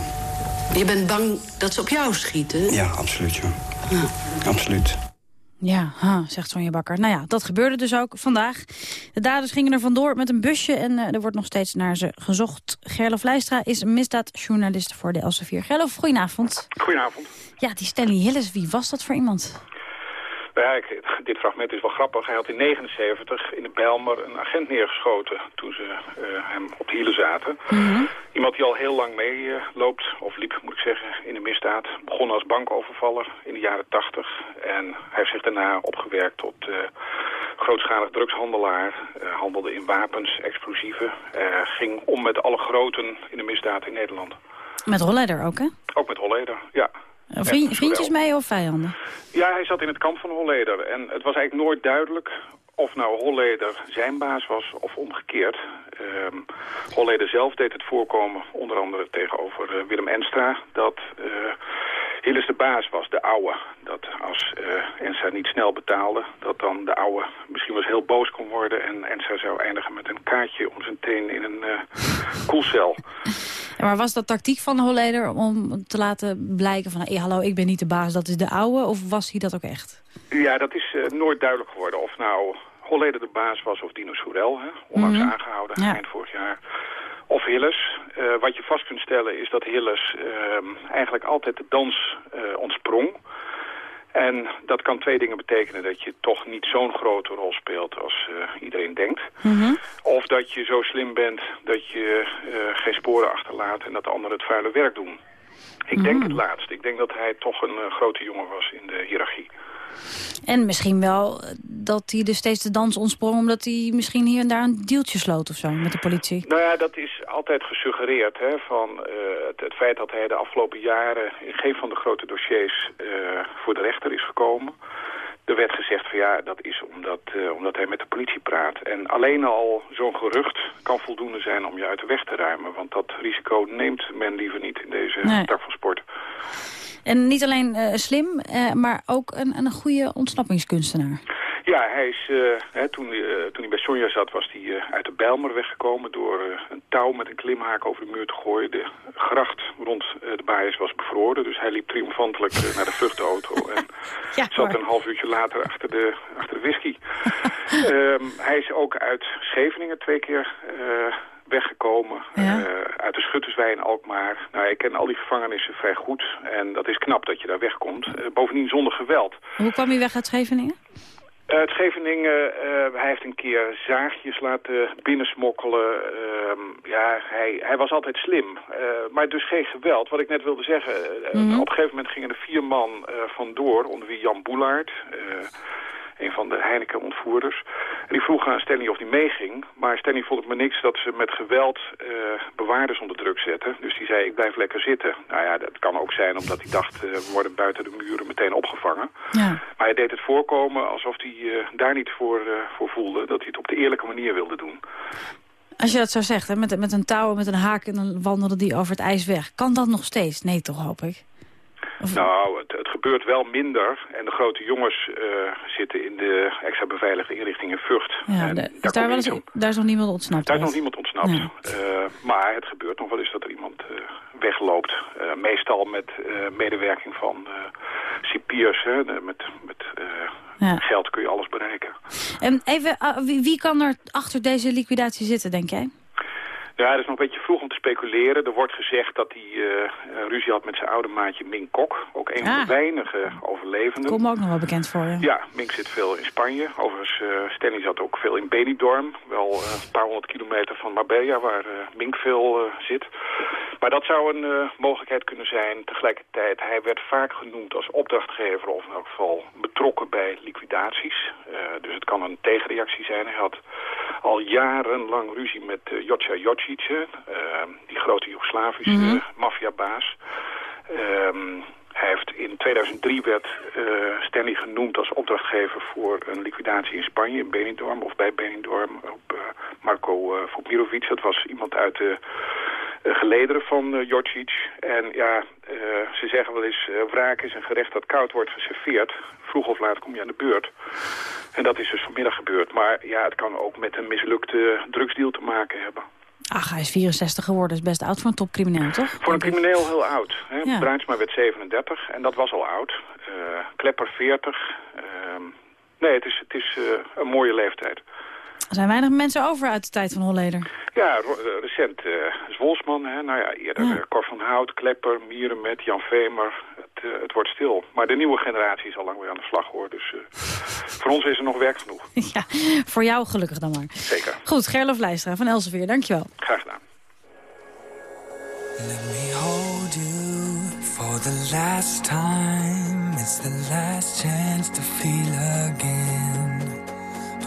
Je bent bang dat ze op jou schieten? Ja, absoluut, ja. ja. Absoluut. Ja, ha, zegt Sonja Bakker. Nou ja, dat gebeurde dus ook vandaag. De daders gingen er vandoor met een busje en uh, er wordt nog steeds naar ze gezocht. Gerlof Leistra is misdaadjournalist voor de Elsevier. Gerlof, goedenavond. Goedenavond. Ja, die Stanley Hillis, wie was dat voor iemand? Ja, ik, dit fragment is wel grappig. Hij had in 79 in de Bijlmer een agent neergeschoten toen ze uh, hem op de hielen zaten. Mm -hmm. Iemand die al heel lang meeloopt, uh, of liep moet ik zeggen, in de misdaad. Begon als bankovervaller in de jaren 80. En hij heeft zich daarna opgewerkt tot uh, grootschalig drugshandelaar. handelde in wapens, explosieven. ging om met alle groten in de misdaad in Nederland. Met Holleder ook, hè? Ook met Holleder, ja. Vriend, vriendjes mee of vijanden? Ja, hij zat in het kamp van Holleder. En het was eigenlijk nooit duidelijk of nou Holleder zijn baas was of omgekeerd. Um, Holleder zelf deed het voorkomen, onder andere tegenover uh, Willem Enstra... dat uh, Hilles de baas was, de ouwe. Dat als uh, Enstra niet snel betaalde, dat dan de ouwe misschien wel eens heel boos kon worden... en Enstra zou eindigen met een kaartje om zijn teen in een koelcel. Ja, maar was dat tactiek van Holleder om te laten blijken van... Hey, hallo, ik ben niet de baas, dat is de ouwe? Of was hij dat ook echt? Ja, dat is uh, nooit duidelijk geworden. Of nou Holleder de baas was of Dino Soerel, hè, onlangs mm -hmm. aangehouden, ja. eind vorig jaar. Of Hilles. Uh, wat je vast kunt stellen is dat Hilles uh, eigenlijk altijd de dans uh, ontsprong. En dat kan twee dingen betekenen. Dat je toch niet zo'n grote rol speelt als uh, iedereen denkt. Mm -hmm. Of dat je zo slim bent dat je uh, geen sporen achterlaat en dat de anderen het vuile werk doen. Ik mm -hmm. denk het laatste. Ik denk dat hij toch een uh, grote jongen was in de hiërarchie. En misschien wel dat hij dus steeds de dans ontsprong... omdat hij misschien hier en daar een deeltje sloot of zo met de politie. Nou ja, dat is altijd gesuggereerd. Hè, van uh, het, feit dat hij de afgelopen jaren... in geen van de grote dossiers uh, voor de rechter is gekomen. Er werd gezegd van ja, dat is omdat, uh, omdat hij met de politie praat. En alleen al zo'n gerucht kan voldoende zijn om je uit de weg te ruimen. Want dat risico neemt men liever niet in deze nee. tak van sport. En niet alleen uh, slim, uh, maar ook een, een goede ontsnappingskunstenaar. Ja, hij is, uh, hè, toen, toen hij bij Sonja zat, was hij uit de Bijlmer weggekomen... door een touw met een klimhaak over de muur te gooien. De gracht rond de baaiers was bevroren, dus hij liep triomfantelijk naar de vluchtauto... en ja, zat een half uurtje later achter de, achter de whisky. um, hij is ook uit Scheveningen twee keer weggekomen. Ja. Uh, uit de Schutterswij in Alkmaar. Nou, ik ken al die gevangenissen vrij goed. En dat is knap dat je daar wegkomt. Uh, bovendien zonder geweld. Hoe kwam hij weg uit Scheveningen? Uit Scheveningen, hij heeft een keer zaagjes laten binnensmokkelen. ja, hij, hij was altijd slim. maar dus geen geweld. Wat ik net wilde zeggen. Mm -hmm. Op een gegeven moment gingen er vier man vandoor. Onder wie Jan Boelaert... een van de Heineken-ontvoerders. En die vroeg aan Stanley of hij meeging. Maar Stanley vond het me niks dat ze met geweld uh, bewaarders onder druk zetten. Dus die zei, ik blijf lekker zitten. Nou ja, dat kan ook zijn omdat hij dacht, uh, we worden buiten de muren meteen opgevangen. Ja. Maar hij deed het voorkomen alsof hij uh, daar niet voor, voor voelde. Dat hij het op de eerlijke manier wilde doen. Als je dat zo zegt, hè, met, met een touw, met een haak en dan wandelde die over het ijs weg. Kan dat nog steeds? Nee toch, hoop ik? Nou, het, het, gebeurt wel minder. En de grote jongens uh, zitten in de extra beveiligde inrichting in Vught. Ja, en de, daar, wel eens, daar is nog niemand ontsnapt? Daar is nog niemand ontsnapt. Ja. Uh, maar het gebeurt nog wel eens dat er iemand uh, wegloopt. meestal met medewerking van cipiers. Hè, met met ja. geld kun je alles bereiken. En even, wie, wie kan er achter deze liquidatie zitten, denk jij? Ja, het is nog een beetje vroeg om te speculeren. Er wordt gezegd dat hij uh, ruzie had met zijn oude maatje Mink Kok. Ook een ah. van de weinige overlevenden. Kom ook nog wel bekend voor je. Ja, Mink zit veel in Spanje. Overigens, uh, Stanley zat ook veel in Benidorm. Wel uh, een paar honderd kilometer van Marbella, waar Mink veel zit. Maar dat zou een mogelijkheid kunnen zijn. Tegelijkertijd, hij werd vaak genoemd als opdrachtgever... of in elk geval betrokken bij liquidaties. dus het kan een tegenreactie zijn. Hij had al jarenlang ruzie met uh, Jotja Jocic, uh, die grote Joegoslavische mm -hmm. maffiabaas. Um, hij heeft in 2003 werd uh, Stanley genoemd als opdrachtgever voor een liquidatie in Spanje, in Benidorm, of bij Benidorm, op uh, Marco uh, Vukmirovic. Dat was iemand uit de gelederen van uh. En ja, ze zeggen wel eens, wraak is een gerecht dat koud wordt geserveerd. Vroeg of laat kom je aan de beurt. En dat is dus vanmiddag gebeurd. Maar ja, het kan ook met een mislukte drugsdeal te maken hebben. Ach, hij is 64 geworden. is best oud voor een topcrimineel, toch? Voor een crimineel heel oud. Hè? Ja. Bruinsma werd 37 en dat was al oud. Uh, Klepper 40. Uh, nee, het is, het is uh, een mooie leeftijd. Er zijn weinig mensen over uit de tijd van Holleder. Ja, recent uh, Zwolsman, hè? nou ja, eerder ja. Cor van Hout, Klepper, Mierenmet, Jan Vemer. Het, uh, het, wordt stil. Maar de nieuwe generatie is al lang weer aan de slag hoor. Dus uh, voor ons is er nog werk genoeg. Ja, voor jou gelukkig dan maar. Zeker. Goed, Gerlof Leistra van Elsevier, dankjewel. Graag gedaan. Let me hold you for the last time. It's the last chance to feel again.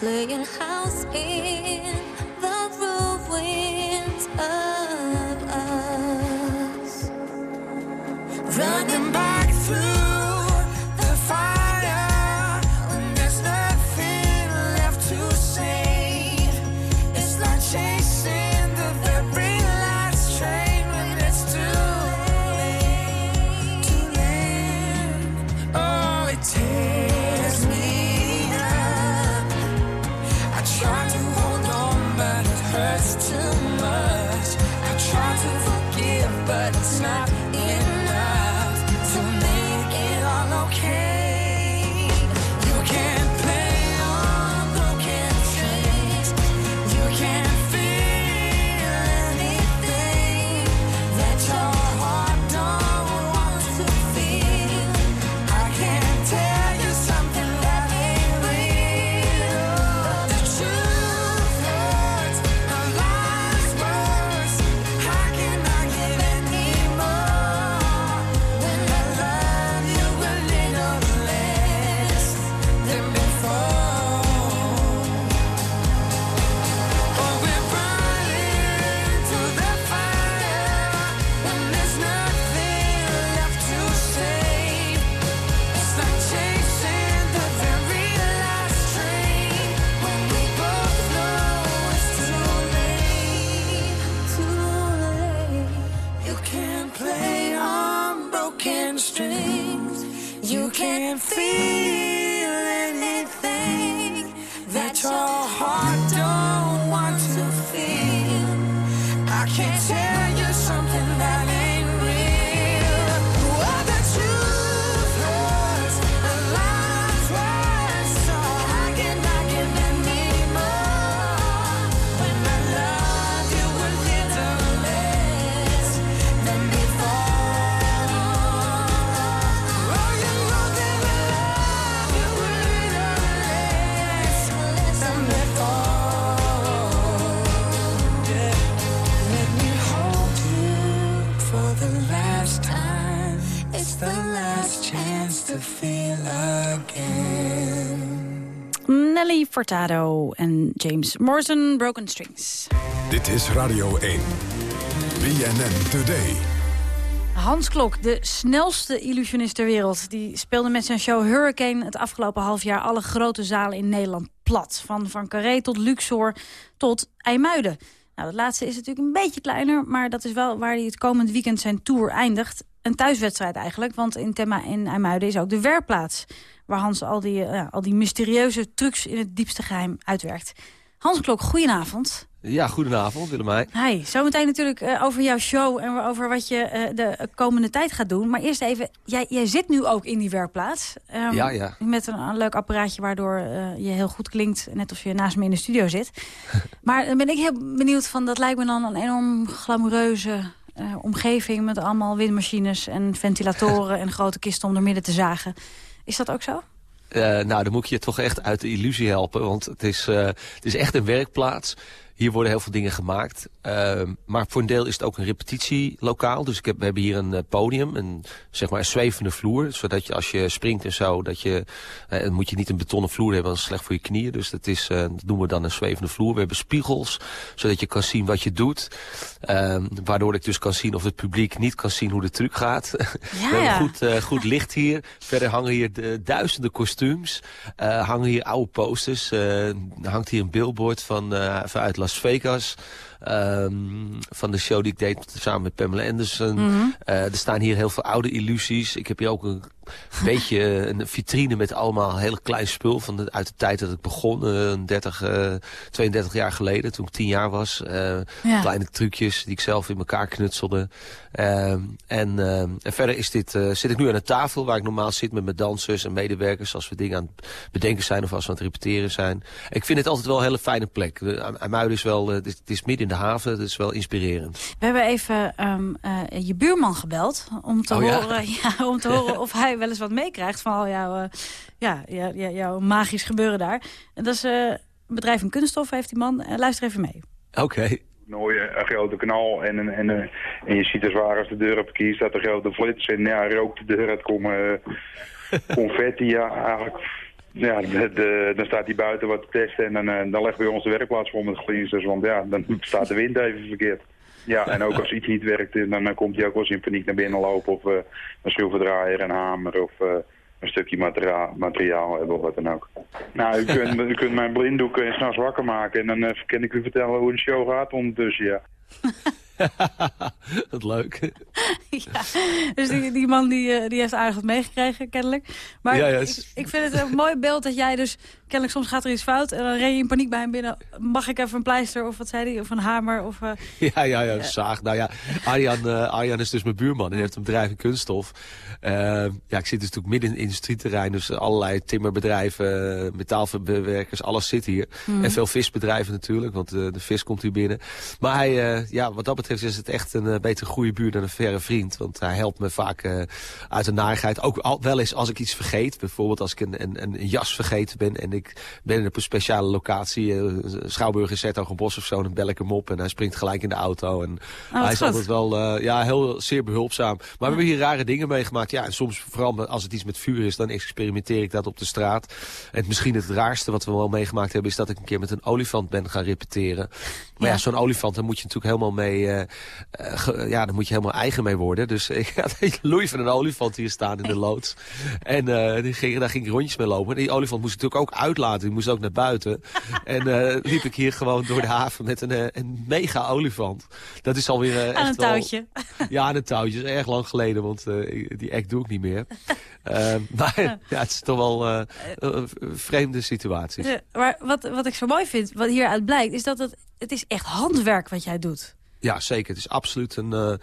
playing house in Furtado en James Morrison, Broken Strings. Dit is Radio 1. BNN Today. Hans Klok, de snelste illusionist ter wereld... die speelde met zijn show Hurricane het afgelopen half jaar... alle grote zalen in Nederland plat. Van Van Carré tot Luxor tot IJmuiden. Nou, dat laatste is natuurlijk een beetje kleiner... maar dat is wel waar hij het komend weekend zijn tour eindigt. Een thuiswedstrijd eigenlijk, want in Temma in IJmuiden is ook de werkplaats... waar Hans al die, eh, al die mysterieuze trucs in het diepste geheim uitwerkt. Hans Klok, goedenavond. Ja, goedenavond Willemijn. Hi, zometeen natuurlijk eh, over jouw show en over wat je eh, de komende tijd gaat doen. Maar eerst even, jij, jij zit nu ook in die werkplaats. Ehm, Ja, ja. Met een, een leuk apparaatje waardoor eh, je heel goed klinkt. Net als je naast me in de studio zit. maar dan ben ik heel benieuwd van, dat lijkt me dan een enorm glamoureuze omgeving... met allemaal windmachines en ventilatoren en grote kisten om er midden te zagen. Is dat ook zo? Nou, dan moet ik je toch echt uit de illusie helpen. Want het is, het is echt een werkplaats. Hier worden heel veel dingen gemaakt. Ehm, maar voor een deel is het ook een repetitielokaal. Dus ik heb, we hebben hier een eh, podium, een, zeg maar een zwevende vloer. Zodat je als je springt en zo, dat je, eh, dan moet je niet een betonnen vloer hebben, want dat is slecht voor je knieën. Dus dat, is, eh, dat noemen we dan een zwevende vloer. We hebben spiegels, zodat je kan zien wat je doet. Ehm, waardoor ik dus kan zien of het publiek niet kan zien hoe de truc gaat. we hebben goed, goed licht hier. Verder hangen hier de, duizenden kostuums. Hangen hier oude posters. Hangt hier een billboard van, vanuit Las Vegas. Ehm, van de show die ik deed samen met Pamela Anderson. Mhm. Eh, er staan hier heel veel oude illusies. Ik heb hier ook een beetje een vitrine met allemaal heel klein spul. Van de, uit de tijd dat ik begon. eh, 30, eh, 32 jaar geleden, toen ik 10 jaar was. Eh, Ja. Kleine trucjes die ik zelf in elkaar knutselde. Ehm, en, ehm, en verder is dit, eh, zit ik nu aan een tafel waar ik normaal zit met mijn dansers en medewerkers. Als we dingen aan het bedenken zijn of als we aan het repeteren zijn. Ik vind het altijd wel een hele fijne plek. De- IJmuiden is wel, het is, het is midden de haven. Het is wel inspirerend. We hebben even ehm, eh, je buurman gebeld om te, Oh, horen, ja, om te horen of hij wel eens wat meekrijgt van al jouw, eh, ja, ja, ja, jouw magisch gebeuren daar. En dat is eh, een bedrijf in kunststof, heeft die man. Eh, luister even mee. Oké. mooie een grote knal en, en, en, eh, en je ziet als waar als de deur op kies staat een grote flits en ja, rook de deur uit komen eh, confetti ja eigenlijk ja, de, dan staat hij buiten wat te testen en dan, eh, dan leggen we ons de werkplaats vol met glinsters, want ja, dan staat de wind even verkeerd. Ja, en ook als iets niet werkt, eh, dan, komt hij ook wel eens in paniek naar binnen lopen of eh, een schroevendraaier, een hamer of een stukje materiaal, hebben of wat dan ook. Nou, u kunt, u kunt mijn blinddoek uh, s'nachts wakker maken en dan kan ik u vertellen hoe de show gaat ondertussen, ja. Wat leuk. ja, dus die, die man die, eh, die heeft aardig wat meegekregen, kennelijk. Maar Ja, ik vind het een mooi beeld dat jij dus... Kennelijk soms gaat er iets fout en dan ren je in paniek bij hem binnen. Mag ik even een pleister of wat zei hij? Of een hamer? Of, eh, Ja, ja, ja, zaag. Nou ja, Arjan, eh, Arjan is dus mijn buurman en heeft een bedrijf in kunststof. Eh, ja, ik zit dus natuurlijk midden in het industrieterrein, dus allerlei timmerbedrijven, eh, metaalverwerkers, alles zit hier. Mhm. En veel visbedrijven natuurlijk, want eh, de vis komt hier binnen. Maar hij, eh, ja, wat dat betreft is het echt een eh, beter goede buur dan een verre vriend. Want hij helpt me vaak eh, uit de narigheid. Ook al, wel eens als ik iets vergeet. Bijvoorbeeld als ik een, een, een jas vergeten ben en ik ben op een speciale locatie. eh, Schouwburg in Zertogenbos of zo. Dan bel ik hem op en hij springt gelijk in de auto. En wat hij is goed. altijd wel eh, ja, heel zeer behulpzaam. Maar we hebben hier rare dingen meegemaakt. Ja, en soms vooral als het iets met vuur is, dan experimenteer ik dat op de straat. En misschien het raarste wat we wel meegemaakt hebben... is dat ik een keer met een olifant ben gaan repeteren. Maar ja, Ja. zo'n olifant, daar moet je natuurlijk helemaal mee, uh, ja, daar moet je helemaal eigen mee worden. Dus ik had een loei van een olifant hier staan in de loods. En uh, die ging, daar ging ik rondjes mee lopen. En die olifant moest ik natuurlijk ook uitlaten. Die moest ook naar buiten. en liep ik hier gewoon door de haven met een, een mega olifant. Dat is alweer echt Aan een touwtje. Wel, ja, aan een touwtje. Dat is erg lang geleden, want die act doe ik niet meer. maar ja, het is toch wel een vreemde situatie. maar wat, wat ik zo mooi vind, wat hieruit blijkt, is dat het, het is echt handwerk wat jij doet. Ja, zeker. Het is absoluut een... Uh,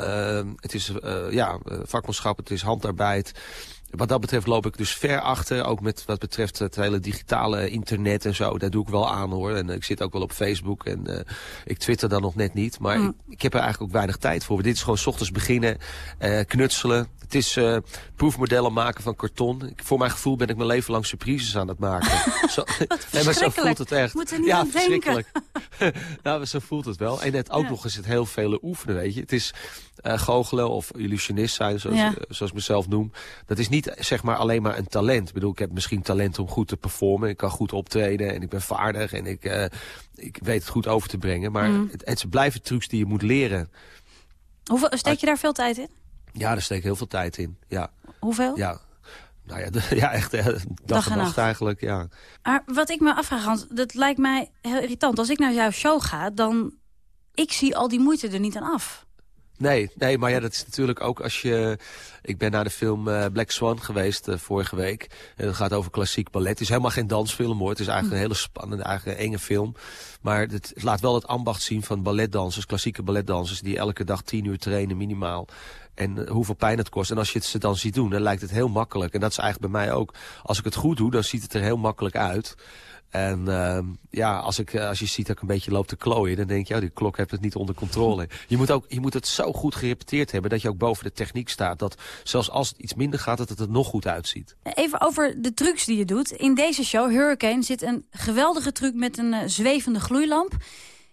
uh, het is uh, ja, vakmanschap, het is handarbeid. Wat dat betreft loop ik dus ver achter. Ook met wat betreft het hele digitale internet en zo. Daar doe ik wel aan hoor. En ik zit ook wel op Facebook. En uh, ik twitter dan nog net niet. Maar mm. ik, ik, heb er eigenlijk ook weinig tijd voor. Dit is gewoon s ochtends beginnen. Uh, knutselen. Het is uh, proefmodellen maken van karton. Ik, voor mijn gevoel ben ik mijn leven lang surprises aan het maken. zo, nee, maar zo voelt het echt. Moet er niet ja, verschrikkelijk. nou, zo voelt het wel. En net ook ja. nog eens het heel vele oefenen, weet je. Het is uh, goochelen of illusionist zijn, zoals, ja. uh, zoals ik mezelf noem. Dat is niet zeg maar alleen maar een talent. Ik bedoel, ik heb misschien talent om goed te performen. Ik kan goed optreden en ik ben vaardig en ik, uh, ik weet het goed over te brengen. Maar mm. het, het blijven trucs die je moet leren. Hoeveel, steek je daar veel tijd in? Ja, daar steek ik heel veel tijd in, ja. Hoeveel? Ja, nou ja, ja echt dag, dag en nacht eigenlijk, ja. Maar wat ik me afvraag, Hans, dat lijkt mij heel irritant. Als ik naar jouw show ga, dan... Ik zie al die moeite er niet aan af. Nee, nee, maar ja, dat is natuurlijk ook als je... Ik ben naar de film uh, Black Swan geweest uh, vorige week. En het gaat over klassiek ballet. Het is helemaal geen dansfilm hoor. Het is eigenlijk een hele spannende, eigenlijk een enge film. Maar het, het laat wel het ambacht zien van balletdansers, klassieke balletdansers... die elke dag tien uur trainen minimaal. En uh, hoeveel pijn het kost. En als je het ze dan ziet doen, dan lijkt het heel makkelijk. En dat is eigenlijk bij mij ook. Als ik het goed doe, dan ziet het er heel makkelijk uit. En uh, ja, als, ik, als je ziet dat ik een beetje loop te klooien... dan denk je, oh, die klok heeft het niet onder controle. Je moet, ook, je moet het zo goed gerepeteerd hebben... dat je ook boven de techniek staat. Dat zelfs als het iets minder gaat, dat het er nog goed uitziet. Even over de trucs die je doet. In deze show, Hurricane, zit een geweldige truc met een uh, zwevende gloeilamp...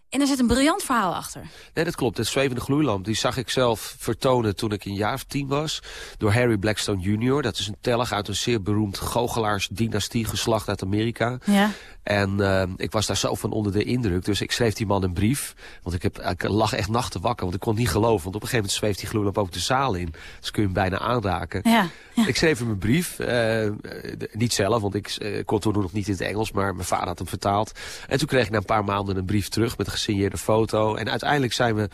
En er zit een briljant verhaal achter. Nee, dat klopt. Het zwevende gloeilamp die zag ik zelf vertonen toen ik een jaar of tien was. Door Harry Blackstone Jr. Dat is een tellig uit een zeer beroemd goochelaars-dynastie geslacht uit Amerika. Ja. En uh, ik was daar zo van onder de indruk. Dus ik schreef die man een brief. Want ik, heb, ik lag echt nachten wakker. Want ik kon niet geloven. Want op een gegeven moment zweeft die gloeilamp ook de zaal in. Dus kun je hem bijna aanraken. Ja, ja. Ik schreef hem een brief. Uh, niet zelf, want ik uh, kon toen nog niet in het Engels. Maar mijn vader had hem vertaald. En toen kreeg ik na een paar maanden een brief terug met een gesigneerde foto. En uiteindelijk zijn we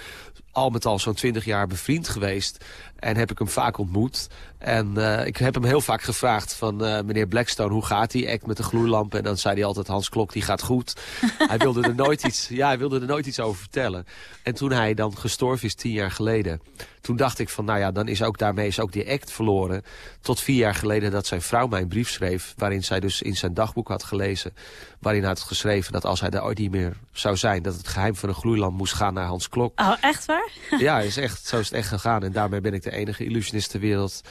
al met al zo'n twintig jaar bevriend geweest. En heb ik hem vaak ontmoet. En uh, ik heb hem heel vaak gevraagd van uh, meneer Blackstone, hoe gaat die act met de gloeilamp? En dan zei hij altijd, Hans Klok, die gaat goed. hij, wilde er nooit iets, ja, hij wilde er nooit iets over vertellen. En toen hij dan gestorven is, tien jaar geleden... toen dacht ik van, nou ja, dan is ook daarmee is ook die act verloren. Tot vier jaar geleden dat zijn vrouw mij een brief schreef... waarin zij dus in zijn dagboek had gelezen... waarin hij had geschreven dat als hij er ooit niet meer zou zijn... dat het geheim van een gloeilamp moest gaan naar Hans Klok. Oh, echt waar? ja, is echt, zo is het echt gegaan. En daarmee ben ik de enige illusionist ter wereld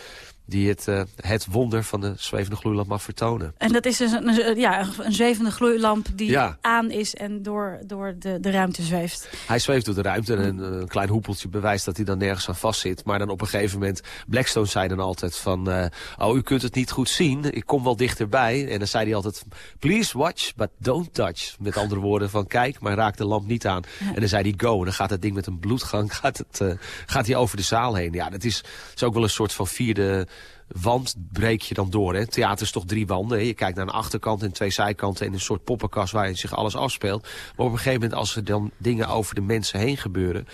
die het, uh, het wonder van de zwevende gloeilamp mag vertonen. En dat is dus een, ja, een zwevende gloeilamp die ja. aan is en door, door de, de ruimte zweeft. Hij zweeft door de ruimte en een, klein hoepeltje bewijst dat hij dan nergens aan vastzit. Maar dan op een gegeven moment, Blackstone zei dan altijd van... Uh, oh, u kunt het niet goed zien, ik kom wel dichterbij. En dan zei hij altijd, please watch, but don't touch. Met andere woorden van, kijk, maar raak de lamp niet aan. Ja. En dan zei hij go, en dan gaat het ding met een bloedgang gaat het, uh, gaat hij over de zaal heen. Ja, dat is, is ook wel een soort van vierde wand breek je dan door. Hè? Theater is toch drie wanden. Hè? Je kijkt naar een achterkant en twee zijkanten... en een soort poppenkast waarin zich alles afspeelt. Maar op een gegeven moment als er dan dingen over de mensen heen gebeuren...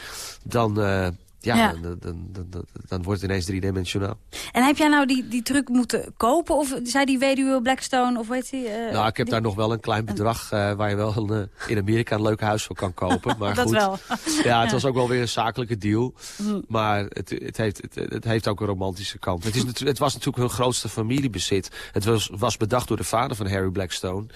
dan, uh, ja, ja. Dan, dan, dan, dan, wordt het ineens driedimensionaal. En heb jij nou die, die truc moeten kopen? Of zei die weduwe Blackstone, of weet hij? Uh, nou, ik heb die... daar nog wel een klein bedrag uh, waar je wel een, uh, in Amerika een leuk huis voor kan kopen. Maar dat goed, wel. ja, het was ook wel weer een zakelijke deal. Mm. Maar het, het, heeft, het, het, heeft ook een romantische kant. Het, is, het was natuurlijk hun grootste familiebezit. Het was, was bedacht door de vader van Harry Blackstone.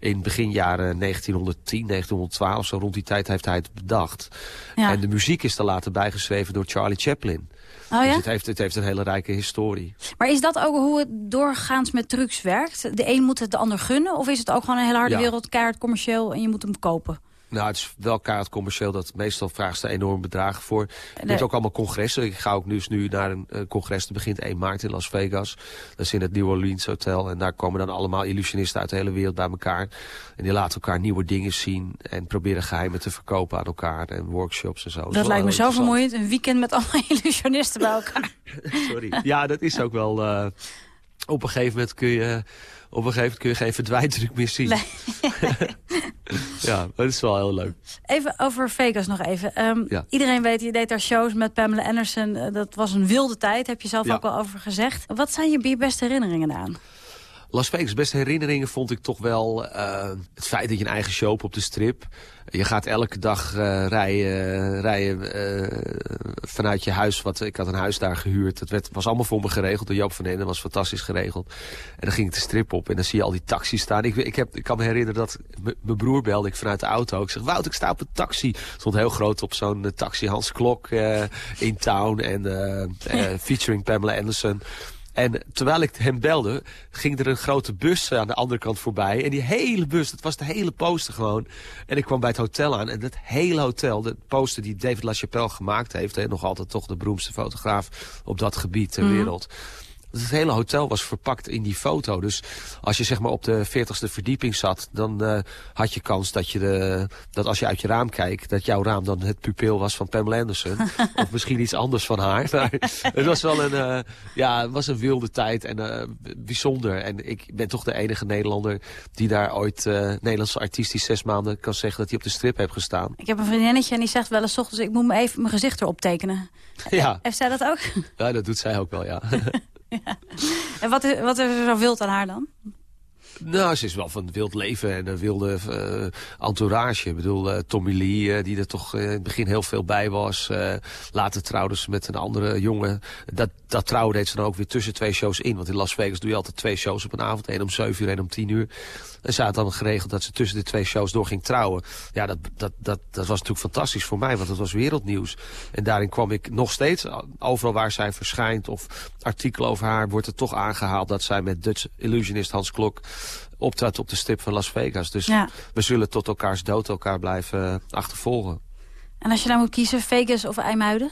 In begin jaren 1910, 1912, zo rond die tijd heeft hij het bedacht. Ja. En de muziek is er later bijgeschreven door Charlie Chaplin. Oh, ja? Dus het heeft, het heeft een hele rijke historie. Maar is dat ook hoe het doorgaans met trucs werkt? De een moet het de ander gunnen? Of is het ook gewoon een hele harde ja. wereld, keihard commercieel en je moet hem kopen? Nou, het is wel kaart commercieel. Dat meestal vragen ze enorme bedragen voor. Je hebt ook allemaal congressen. Ik ga ook nu, nu naar een uh, congres. Dat begint 1 maart in Las Vegas. Dat is in het New Orleans Hotel. En daar komen dan allemaal illusionisten uit de hele wereld bij elkaar. En die laten elkaar nieuwe dingen zien. En proberen geheimen te verkopen aan elkaar. En workshops en zo. Dat, lijkt me zo vermoeiend. Een weekend met allemaal illusionisten bij elkaar. Sorry. Ja, dat is ook wel... Uh, op een gegeven moment kun je op een gegeven moment kun je geen verdwijndruk meer zien. Nee. ja, dat is wel heel leuk. Even over Vegas nog even. Um, ja. Iedereen weet, je deed daar shows met Pamela Anderson. Uh, dat was een wilde tijd, heb je zelf ja. ook al over gezegd. Wat zijn je beste herinneringen aan? Las Vegas, beste herinneringen vond ik toch wel uh, het feit dat je een eigen show hebt op de strip. Je gaat elke dag uh, rijden, rijden uh, vanuit je huis. Wat, ik had een huis daar gehuurd. Het werd, was allemaal voor me geregeld door Joop van Ende. Dat was fantastisch geregeld. En dan ging ik de strip op en dan zie je al die taxis staan. Ik, ik, heb, ik kan me herinneren dat mijn broer belde ik vanuit de auto. Ik zeg, Wout, ik sta op een taxi. stond heel groot op zo'n taxi Hans Klok in town. En featuring Pamela Anderson. En terwijl ik hem belde, ging er een grote bus aan de andere kant voorbij. En die hele bus, dat was de hele poster gewoon. En ik kwam bij het hotel aan en dat hele hotel, de poster die David LaChapelle gemaakt heeft... Hè, nog altijd toch de beroemdste fotograaf op dat gebied ter mm. wereld het hele hotel was verpakt in die foto. Dus als je zeg maar op de 40ste verdieping zat... dan uh, had je kans dat, je de, dat als je uit je raam kijkt... dat jouw raam dan het pupil was van Pamela Anderson. of misschien iets anders van haar. Maar het was wel een, uh, ja, het was een wilde tijd en uh, bijzonder. En ik ben toch de enige Nederlander die daar ooit... Nederlandse artiest die zes maanden kan zeggen dat hij op de strip heeft gestaan. Ik heb een vriendinnetje en die zegt wel eens... ochtends ik moet me even mijn gezicht erop tekenen. Ja. Heeft zij dat ook? Ja, dat doet zij ook wel, ja. En wat is, wat er zo wild aan haar dan? Nou, ze is wel van wild leven en een wilde uh, entourage. Ik bedoel, uh, Tommy Lee, uh, die er toch in het begin heel veel bij was. later trouwde ze met een andere jongen. Dat, dat trouwen deed ze dan ook weer tussen twee shows in. Want in Las Vegas doe je altijd twee shows op een avond. één om 7 uur, één om 10 uur. En ze had dan geregeld dat ze tussen de twee shows door ging trouwen. Ja, dat, dat, dat, dat was natuurlijk fantastisch voor mij, want het was wereldnieuws. En daarin kwam ik nog steeds, overal waar zij verschijnt of artikelen over haar, wordt er toch aangehaald dat zij met Dutch illusionist Hans Klok optrad op de stip van Las Vegas. Dus we zullen tot elkaars dood elkaar blijven eh, achtervolgen. En als je nou moet kiezen, Vegas of IJmuiden?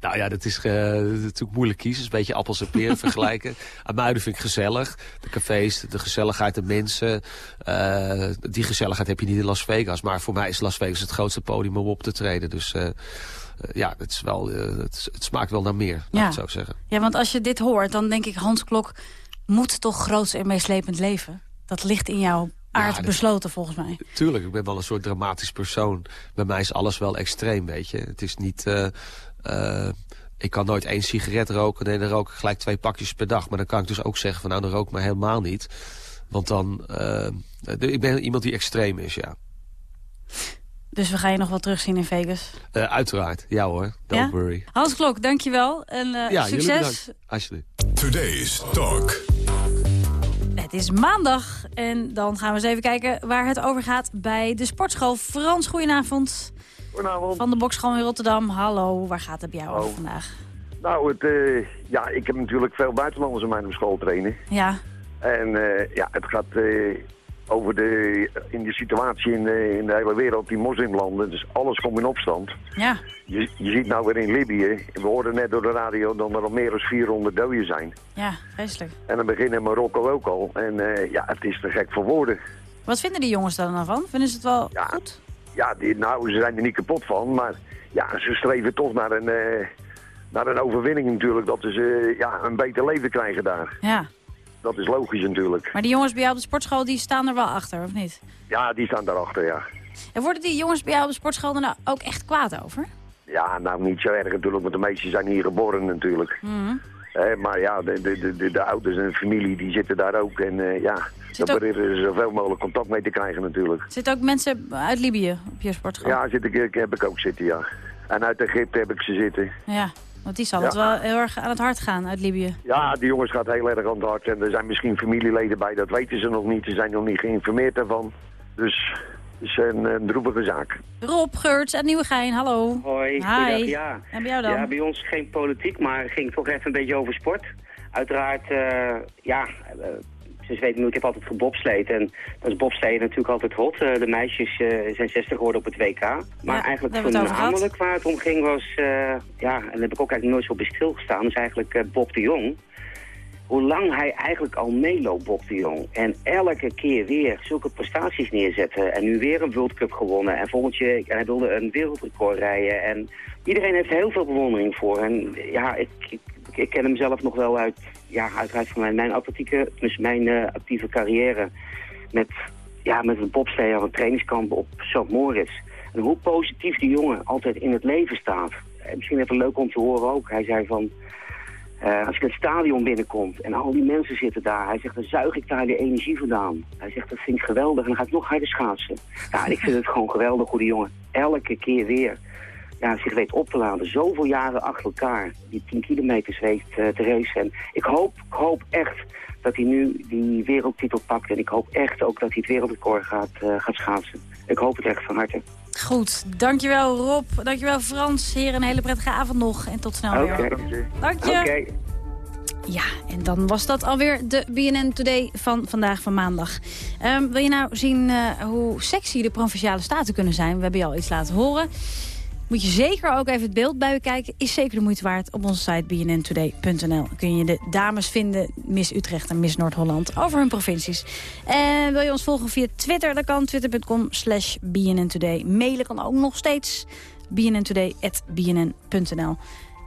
Nou ja, dat is, uh, natuurlijk moeilijk kiezen. een beetje appels en peren vergelijken. Muiden vind ik gezellig. De cafés, de gezelligheid, de mensen. Uh, die gezelligheid heb je niet in Las Vegas. Maar voor mij is Las Vegas het grootste podium om op te treden. Dus uh, ja, het, is wel, het, het, smaakt wel naar meer, ja. zou ik zeggen. Ja, want als je dit hoort, dan denk ik... Hans Klok moet toch groots en meeslepend leven? Dat ligt in jouw aard ja, besloten volgens mij. Tuurlijk, ik ben wel een soort dramatisch persoon. Bij mij is alles wel extreem, weet je. Het is niet... Uh, uh, ik kan nooit één sigaret roken. Nee, dan rook ik gelijk twee pakjes per dag. Maar dan kan ik dus ook zeggen van nou, dan rook ik maar helemaal niet. Want dan... Uh, ik ben iemand die extreem is, ja. Dus we gaan je nog wel terugzien in Vegas? Uh, uiteraard, ja hoor. Don't ja? worry. Hans Klok, dankjewel. En uh, ja, succes. Alsjeblieft. Today's Talk. Het is maandag en dan gaan we eens even kijken waar het over gaat bij de sportschool. Frans, goedenavond. Goedenavond. Van de bokschool in Rotterdam. Hallo, waar gaat het bij jou over vandaag? Nou, het, uh, ja, ik heb natuurlijk veel buitenlanders in mijn school trainen. Ja. En uh, ja, het gaat uh, over de, in de situatie in de, in de hele wereld, die moslimlanden. Dus alles komt in opstand. Ja. Je, je ziet nou weer in Libië, we hoorden net door de radio dat er al meer dan 400 doden zijn. Ja, vreselijk. En dan beginnen Marokko ook al. En ja, het is te gek voor woorden. Wat vinden die jongens daar dan van? Vinden ze het wel ja, goed? Ja, die, nou, ze zijn er niet kapot van, maar ja, ze streven toch naar een, uh, naar een overwinning natuurlijk. Dat ze ja, een beter leven krijgen daar. Ja. Dat is logisch natuurlijk. Maar die jongens bij jou op de sportschool, die staan er wel achter, of niet? Ja, die staan daarachter, ja. En worden die jongens bij jou op de sportschool er nou ook echt kwaad over? Ja, nou niet zo erg natuurlijk, want de meesten zijn hier geboren natuurlijk. Mm maar ja, de, de, de, de, ouders en de familie die zitten daar ook. En uh, ja, daar proberen ze zoveel mogelijk contact mee te krijgen natuurlijk. Zitten ook mensen uit Libië op je sportschool? Ja, zit ik, heb ik ook zitten, ja. En uit Egypte heb ik ze zitten. Ja, want die zal het wel heel erg aan het hart gaan uit Libië. Ja, die jongens gaat heel erg aan het hart. En er zijn misschien familieleden bij, dat weten ze nog niet. Ze zijn nog niet geïnformeerd daarvan. Dus is een, een droevige zaak. Rob Geurts uit Nieuwegein, hallo. Hoi, Hi. ja. En bij jou dan? Ja, bij ons geen politiek, maar het ging toch even een beetje over sport. Uiteraard, uh, ja, uh, dus weet ik, ik heb altijd gebobsleed. En dat is bobsleeën natuurlijk altijd hot. Eh, de meisjes uh, zijn 60 geworden op het WK. Maar Ja, eigenlijk voornamelijk waar het om ging was... eh, ja, en daar heb ik ook eigenlijk nooit zo bij stilgestaan... is eigenlijk eh, Bob de Jong. Hoe lang hij eigenlijk al meeloopt, Bob de Jong. En elke keer weer zulke prestaties neerzetten. En nu weer een World Cup gewonnen. En volgend jaar, en hij wilde een wereldrecord rijden. En iedereen heeft heel veel bewondering voor. En ja, ik, ik, ik ken hem zelf nog wel uit, ja, uiteraard van mijn, mijn atletieke, dus mijn eh, actieve carrière. Met, ja, met het bobsleeën aan het trainingskamp op St. Moritz. En hoe positief die jongen altijd in het leven staat. En misschien even leuk om te horen ook. Hij zei van, eh, als ik het stadion binnenkomt en al die mensen zitten daar, hij zegt, dan zuig ik daar de energie vandaan. Hij zegt, dat vind ik geweldig en dan ga ik nog harder schaatsen. Ja, ik vind het gewoon geweldig hoe die jongen elke keer weer ja, zich weet op te laden. Zoveel jaren achter elkaar, die 10 kilometers weet eh, te racen. En ik hoop, ik hoop echt dat hij nu die wereldtitel pakt. En ik hoop echt ook dat hij het wereldrecord gaat, eh, gaat schaatsen. Ik hoop het echt van harte. Goed, dankjewel Rob, dankjewel Frans. Hier een hele prettige avond nog en tot snel Oké. weer. Dank je. Oké. Ja, en dan was dat alweer de BNN Today van vandaag van maandag. Ehm, wil je nou zien eh, hoe sexy de Provinciale Staten kunnen zijn? We hebben je al iets laten horen. Moet je zeker ook even het beeld bij bekijken. Is zeker de moeite waard. Op onze site bnntoday.nl kun je de dames vinden. Miss Utrecht en Miss Noord-Holland. Over hun provincies. En wil je ons volgen via Twitter? Dan kan twitter.com slash bnntoday. Mailen kan ook nog steeds. bnntoday.bnn.nl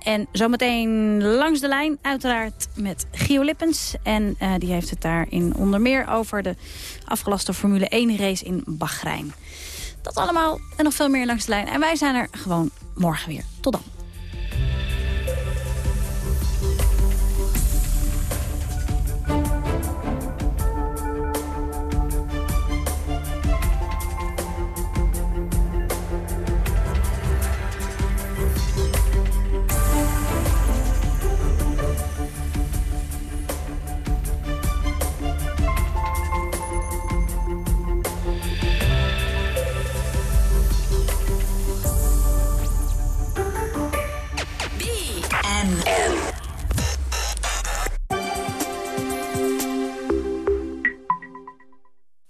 en zometeen langs de lijn, uiteraard met Gio Lippens. En eh, die heeft het daarin onder meer over de afgelaste Formule 1 race in Bahrein. Dat allemaal en nog veel meer langs de lijn. En wij zijn er gewoon morgen weer. Tot dan.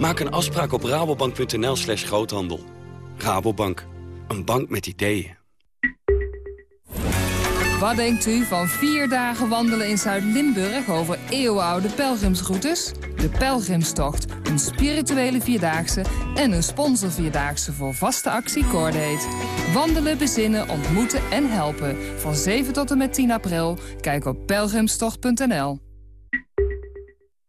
Maak een afspraak op rabobank.nl slash groothandel. Rabobank. Een bank met ideeën. Wat denkt u van vier dagen wandelen in Zuid-Limburg over eeuwenoude pelgrimsroutes? De Pelgrimstocht, een spirituele vierdaagse en een sponsorvierdaagse voor vaste actie Cordate. Wandelen, bezinnen, ontmoeten en helpen. Van 7 tot en met 10 april. Kijk op pelgrimstocht.nl.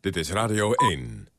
Dit is Radio 1.